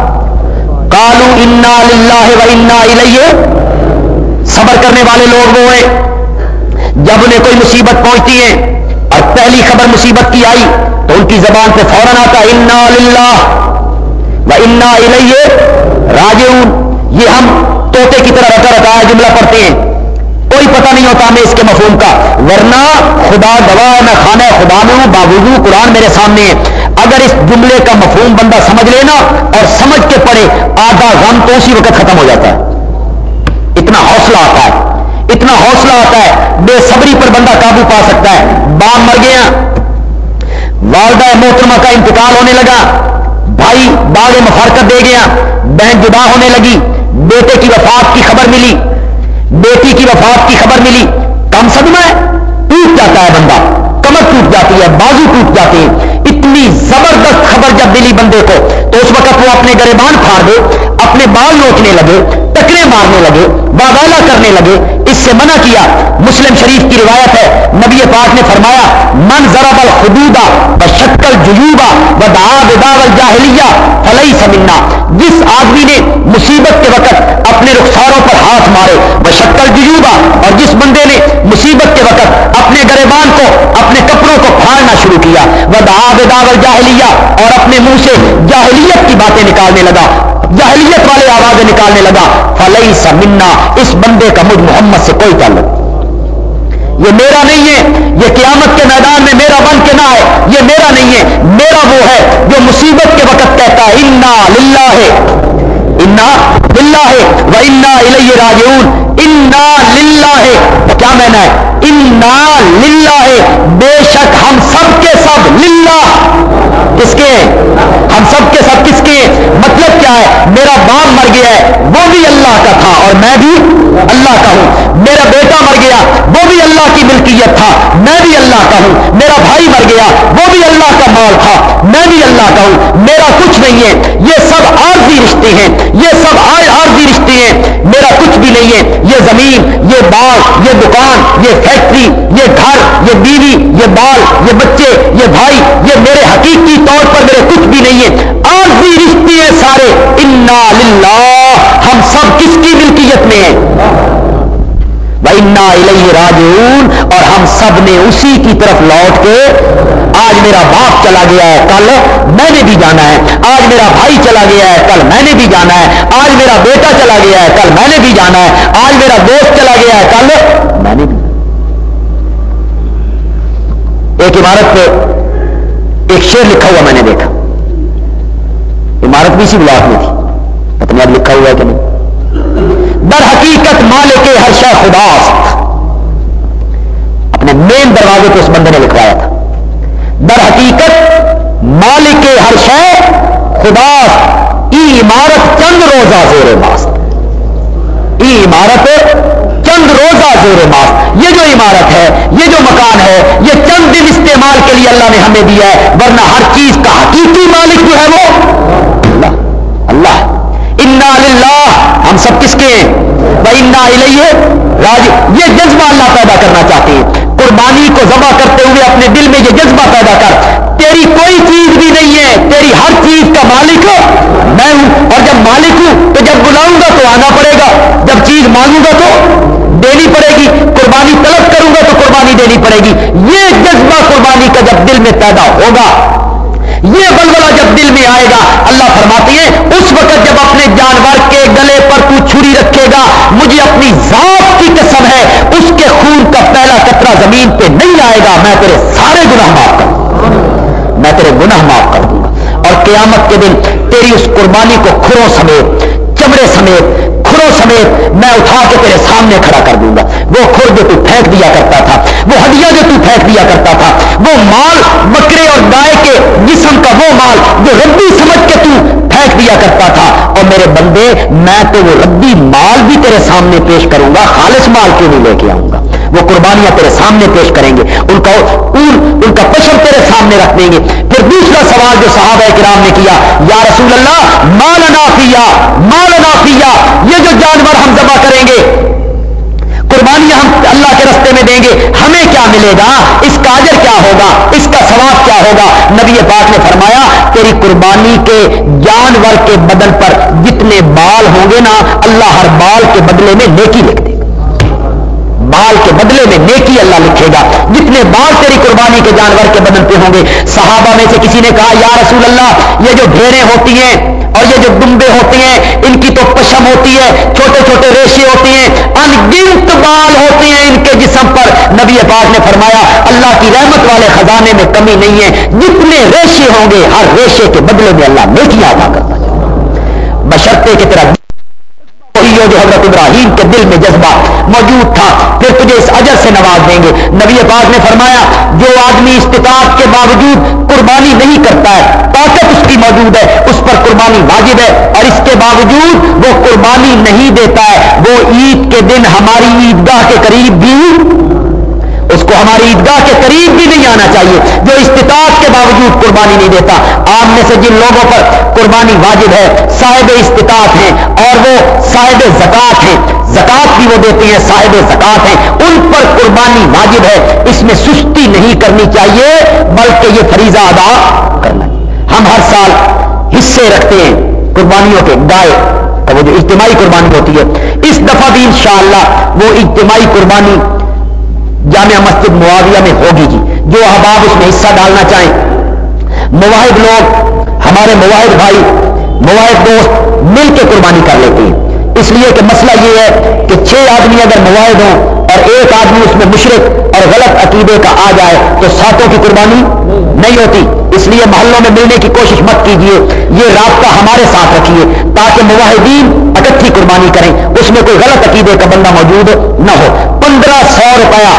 کالو انا و انا الیہ صبر کرنے والے لوگ وہ ہیں۔ جب انہیں کوئی مصیبت پہنچتی ہے اور پہلی خبر مصیبت کی آئی، تو ان کی زبان پہ فوراً آتا انا للہ و انا الیہ راجعون۔ یہ ہم توتے کی طرح رکا رکھا جملہ پڑھتے ہیں۔ کوئی پتہ نہیں ہوتا ہمیں اس کے مفہوم کا۔ ورنہ خدا گواہ میں خانہ خدا میں ہوں باوجود قرآن میرے سامنے ہے۔ اگر اس جملے کا مفہوم بندہ سمجھ لینا اور سمجھ کے پڑھے، آدھا غم تو اسی وقت ختم ہو جاتا ہے۔ اتنا حوصلہ آتا ہے۔ اتنا حوصلہ آتا ہے۔ بے صبری پر بندہ قابو پا سکتا ہے۔ باپ مر گیا۔ والدہ محترمہ کا انتقال ہونے لگا۔ بھائی باغ مفارکت دے گیا۔ بہن جدا ہونے لگی۔ بیٹے کی وفات کی خبر ملی۔ بیٹی کی وفات کی خبر ملی۔ کم صدمہ ہے۔ ٹوٹ جاتا ہے بندہ۔ کمر ٹوٹ جاتی ہے۔ بازو ٹوٹ جاتے ہیں۔ اتنی زبردست خبر جب ملی بندے کو، تو اس وقت وہ اپنے گریبان پھاڑ دے۔ اپنے بال نوچنے لگے، ٹکرے مارنے لگے باوالا کرنے لگے۔ اس سے منع کیا، مسلم شریف کی روایت ہے۔ نبی پاک نے فرمایا، من ضرب الخدودا و شکل جیوبا و دعا جاہلیہ فلئی سمنا جس آدمی نے مصیبت کے وقت اپنے رخساروں پر ہاتھ مارے وہ شکل جیوبا اور جس بندے نے مصیبت کے وقت اپنے گریبان کو، اپنے کپڑوں کو پھاڑنا شروع کیا وہ دعا جاہلیہ اور اپنے منہ سے جاہلیت کی باتیں نکالنے لگا۔ جہلیت والے آوازیں نکالنے لگا فلئی سمنا اس بندے کا مجھ محمد سے کوئی تعلق۔ یہ میرا نہیں ہے، یہ قیامت کے میدان میں میرا بن کے نہ ہے یہ میرا نہیں ہے، میرا وہ ہے جو مصیبت کے وقت کہتا ہے، انا للہ ہے انا للہ ہے وہ انا الیہ راجعون۔ انا للہ ہے کیا میں ہے؟ انا للہ ہے بے شک ہم سب کے سب للہ کس کے ہم سب کے سب کس کے مطلب کیا ہے؟ میرا باپ مر گیا ہے، وہ بھی اللہ کا تھا اور میں بھی اللہ کا ہوں۔ میرا بیٹا مر گیا، وہ بھی اللہ کی ملکیت تھا، میں بھی اللہ کا ہوں۔ میرا بھائی مر گیا، وہ بھی اللہ کا مال تھا، میں بھی اللہ کا ہوں۔ میرا کچھ نہیں ہے، یہ سب عارضی رشتے ہیں۔ یہ سب عارضی رشتے ہیں۔ میرا کچھ بھی نہیں ہے، یہ زمین، یہ باغ، یہ دکان، یہ فیکٹری، یہ گھر، یہ بیوی، یہ بال، یہ بچے، یہ بھائی، یہ میرے حقیقی طور پر میرے کچھ بھی نہیں ہے۔ آرزی رشتے ہیں سارے۔ انا للہ ہم سب کس کی ملکیت میں ہیں؟ انا راجعون، اور ہم سب نے اسی کی طرف لوٹ کے آج میرا باپ چلا گیا ہے۔ کل میں نے بھی جانا ہے۔ آج میرا بھائی چلا گیا ہے۔ کل میں نے بھی جانا ہے۔ آج میرا بیٹا چلا گیا ہے۔ کل میں نے بھی جانا ہے۔ آج میرا دوست چلا گیا ہے۔ کل میں نے بھی ایک عمارت پہ ایک شیر لکھا ہوا میں نے دیکھا۔ عمارت بھی اسی بلاک میں تھی۔ اپنے آپ لکھا ہوا ہے کہ نہیں۔ در حقیقت مالک ہر شا خدا اپنے مین دروازے پہ اس بندے نے لکھوایا تھا۔ در حقیقت مالک ہر شا خدا عمارت چند روزہ زیر ماست۔ ای عمارت چند روزہ زور ماس یہ جو عمارت ہے، یہ جو مکان ہے، یہ چند دن استعمال کے لیے اللہ نے ہمیں دیا ہے، ورنہ ہر چیز کا حقیقی مالک جو ہے وہ اللہ۔ اللہ۔ انا اللہ ہم سب کس کے؟ انا الیہ راج یہ جذبہ اللہ پیدا کرنا چاہتے ہیں۔ قربانی کو ذبح کرتے ہوئے اپنے دل میں یہ جذبہ پیدا کر۔ تیری کوئی چیز بھی نہیں ہے، تیری ہر چیز کا مالک میں ہوں۔ اور جب مالک ہوں تو جب بلاؤں گا تو آنا پڑے گا، جب چیز مانگوں گا تو دینی پڑے گی، قربانی طلب کروں گا تو قربانی دینی پڑے گی۔ یہ جذبہ قربانی کا جب دل میں پیدا ہوگا، یہ بلبلا جب دل میں آئے گا، اللہ فرماتی ہے اس وقت جب اپنے جانور کے گلے پر تو چھری رکھے گا، مجھے اپنی ذات کی قسم ہے، اس کے خون کا پہلا قطرہ زمین پہ نہیں آئے گا، میں تیرے سارے گناہ معاف کر دوں گا۔ میں تیرے گناہ معاف کر دوں گا۔ اور قیامت کے دن تیری اس قربانی کو کھروں سمیت، چمڑے سمیت کھروں سمیت میں اٹھا کے تیرے سامنے کھڑا کر دوں گا۔ وہ کھر جو تو پھینک دیا کرتا تھا، وہ ہڈیاں جو تو پھینک دیا کرتا تھا، وہ مال، بکرے اور گائے کے جسم کا وہ مال جو ربی سمجھ کے تو پھینک دیا کرتا تھا۔ اور میرے بندے، میں تو وہ ربی مال بھی تیرے سامنے پیش کروں گا، خالص مال کیوں نہیں لے کے آؤں گا؟ وہ قربانیاں تیرے سامنے پیش کریں گے، ان کا اون، ان کا پشر تیرے سامنے رکھ دیں گے۔ پھر دوسرا سوال جو صحابہ کرام نے کیا، یا رسول اللہ مال نافیا مال نافیا یہ جو جانور ہم ذبح کریں گے، قربانیاں ہم اللہ کے رستے میں دیں گے، ہمیں کیا ملے گا؟ اس کا اجر کیا ہوگا؟ اس کا ثواب کیا ہوگا؟ نبی پاک نے فرمایا، تیری قربانی کے جانور کے بدن پر جتنے بال ہوں گے نا، اللہ ہر بال کے بدلے میں نیکی لکھ بال کے بدلے میں نیکی اللہ لکھے گا۔ جتنے بال تیری قربانی کے جانور کے بدن پہ ہوں گے۔ صحابہ میں سے کسی نے کہا، یا رسول اللہ، یہ جو بھیڑیں ہوتی ہیں اور یہ جو دمبے ہوتی ہیں، ان کی تو پشم ہوتی ہے، چھوٹے چھوٹے ریشے ہوتی ہیں، انگنت بال ہوتے ہیں ان کے جسم پر۔ نبی پاک نے فرمایا، اللہ کی رحمت والے خزانے میں کمی نہیں ہے۔ جتنے ریشے ہوں گے، ہر ریشے کے بدلے میں اللہ نیکی ادا کرتا ہے۔ بشرتے کی طرح جو حضرت ابراہیم کے دل میں جذبہ موجود تھا۔ تجھے اس اجر سے نواز دیں گے۔ نبی پاک نے فرمایا، جو آدمی استطاعت کے باوجود قربانی نہیں کرتا ہے، طاقت اس کی موجود ہے، اس پر قربانی واجب ہے، اور اس کے باوجود وہ قربانی نہیں دیتا ہے۔ وہ عید کے دن ہماری عیدگاہ کے قریب کو ہماری عیدگاہ کے قریب بھی نہیں آنا چاہیے، جو استطاعت کے باوجود قربانی نہیں دیتا۔ آپ میں سے جن لوگوں پر قربانی واجب ہے، صاحب استطاعت ہیں اور وہ صاحب زکات ہیں۔ زکات بھی وہ دیتے ہیں، صاحب زکات ہیں۔ ان پر قربانی واجب ہے، اس میں سستی نہیں کرنی چاہیے، بلکہ یہ فریضہ ادا کرنا۔ ہم ہر سال حصے رکھتے ہیں قربانیوں کے گائے وہ جو اجتماعی قربانی ہوتی ہے۔ اس دفعہ بھی انشاءاللہ وہ اجتماعی قربانی جامعہ مسجد معاویہ میں ہوگی جی۔ جو احباب اس میں حصہ ڈالنا چاہیں۔ مواحد لوگ، ہمارے مواحد بھائی، مواحد دوست مل کے قربانی کر لیتے ہیں۔ اس لیے کہ مسئلہ یہ ہے کہ چھ آدمی اگر مواحد ہوں اور ایک آدمی اس میں مشرق اور غلط عقیدے کا آ جائے تو ساتوں کی قربانی نہیں ہوتی۔ اس لیے محلوں میں ملنے کی کوشش مت کیجیے یہ رابطہ ہمارے ساتھ رکھیے تاکہ مواحدین اکٹھی قربانی کریں۔ اس میں کوئی غلط عقیدے کا بندہ موجود نہ ہو۔ پندرہ سو روپیہ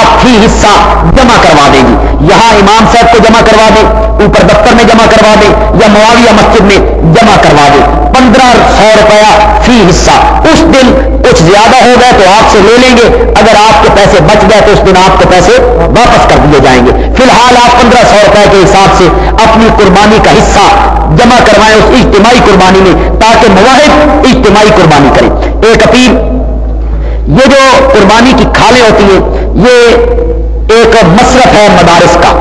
آپ ہی حصہ جمع کروا دیں گی۔ یہاں امام صاحب کو جمع کروا دیں، اوپر دفتر میں جمع کروا دیں یا معاویہ مسجد میں جمع کروا دیں۔ پندرہ سو روپیہ فی حصہ۔ اس دن کچھ زیادہ ہو گئے تو آپ سے لے لیں گے۔ اگر آپ کے پیسے بچ گئے تو اس دن آپ کے پیسے واپس کر دیے جائیں گے۔ فی الحال آپ پندرہ سو روپئے کے حساب سے اپنی قربانی کا حصہ جمع کروائیں اس اجتماعی قربانی میں تاکہ مواحد اجتماعی قربانی کریں۔ ایک اپیل یہ جو قربانی کی کھالیں ہوتی ہیں، یہ ایک مصرف ہے مدارس کا۔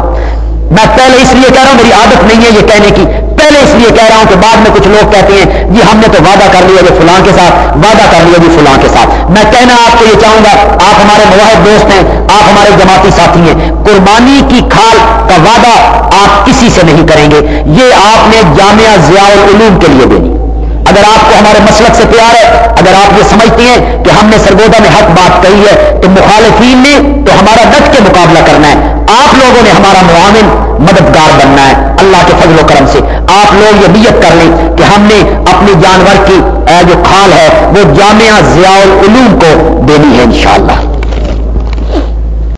میں پہلے اس لیے کہہ رہا ہوں، میری عادت نہیں ہے یہ کہنے کی۔ پہلے اس لیے کہہ رہا ہوں کہ بعد میں کچھ لوگ کہتے ہیں جی ہم نے تو وعدہ کر لیا جی فلاں کے ساتھ، وعدہ کر لیا جی فلاں کے ساتھ۔ میں کہنا آپ کو یہ چاہوں گا، آپ ہمارے مواحد دوست ہیں، آپ ہمارے جماعتی ساتھی ہیں۔ قربانی کی کھال کا وعدہ آپ کسی سے نہیں کریں گے۔ یہ آپ نے جامعہ ضیاء العلوم کے لیے دینی۔ اگر آپ کو ہمارے مسلک سے پیار ہے، اگر آپ یہ سمجھتے ہیں کہ ہم نے سرگودا میں حق بات کہی ہے، تو مخالفین نے تو ہمارا ڈٹ کے مقابلہ کرنا ہے۔ آپ لوگوں نے ہمارا معاون مددگار بننا ہے۔ اللہ کے فضل و کرم سے۔ آپ لوگ یہ نیت کر لیں کہ ہم نے اپنے جانور کی جو کھال ہے، وہ جامعہ ضیاء العلوم کو دینی ہے انشاءاللہ۔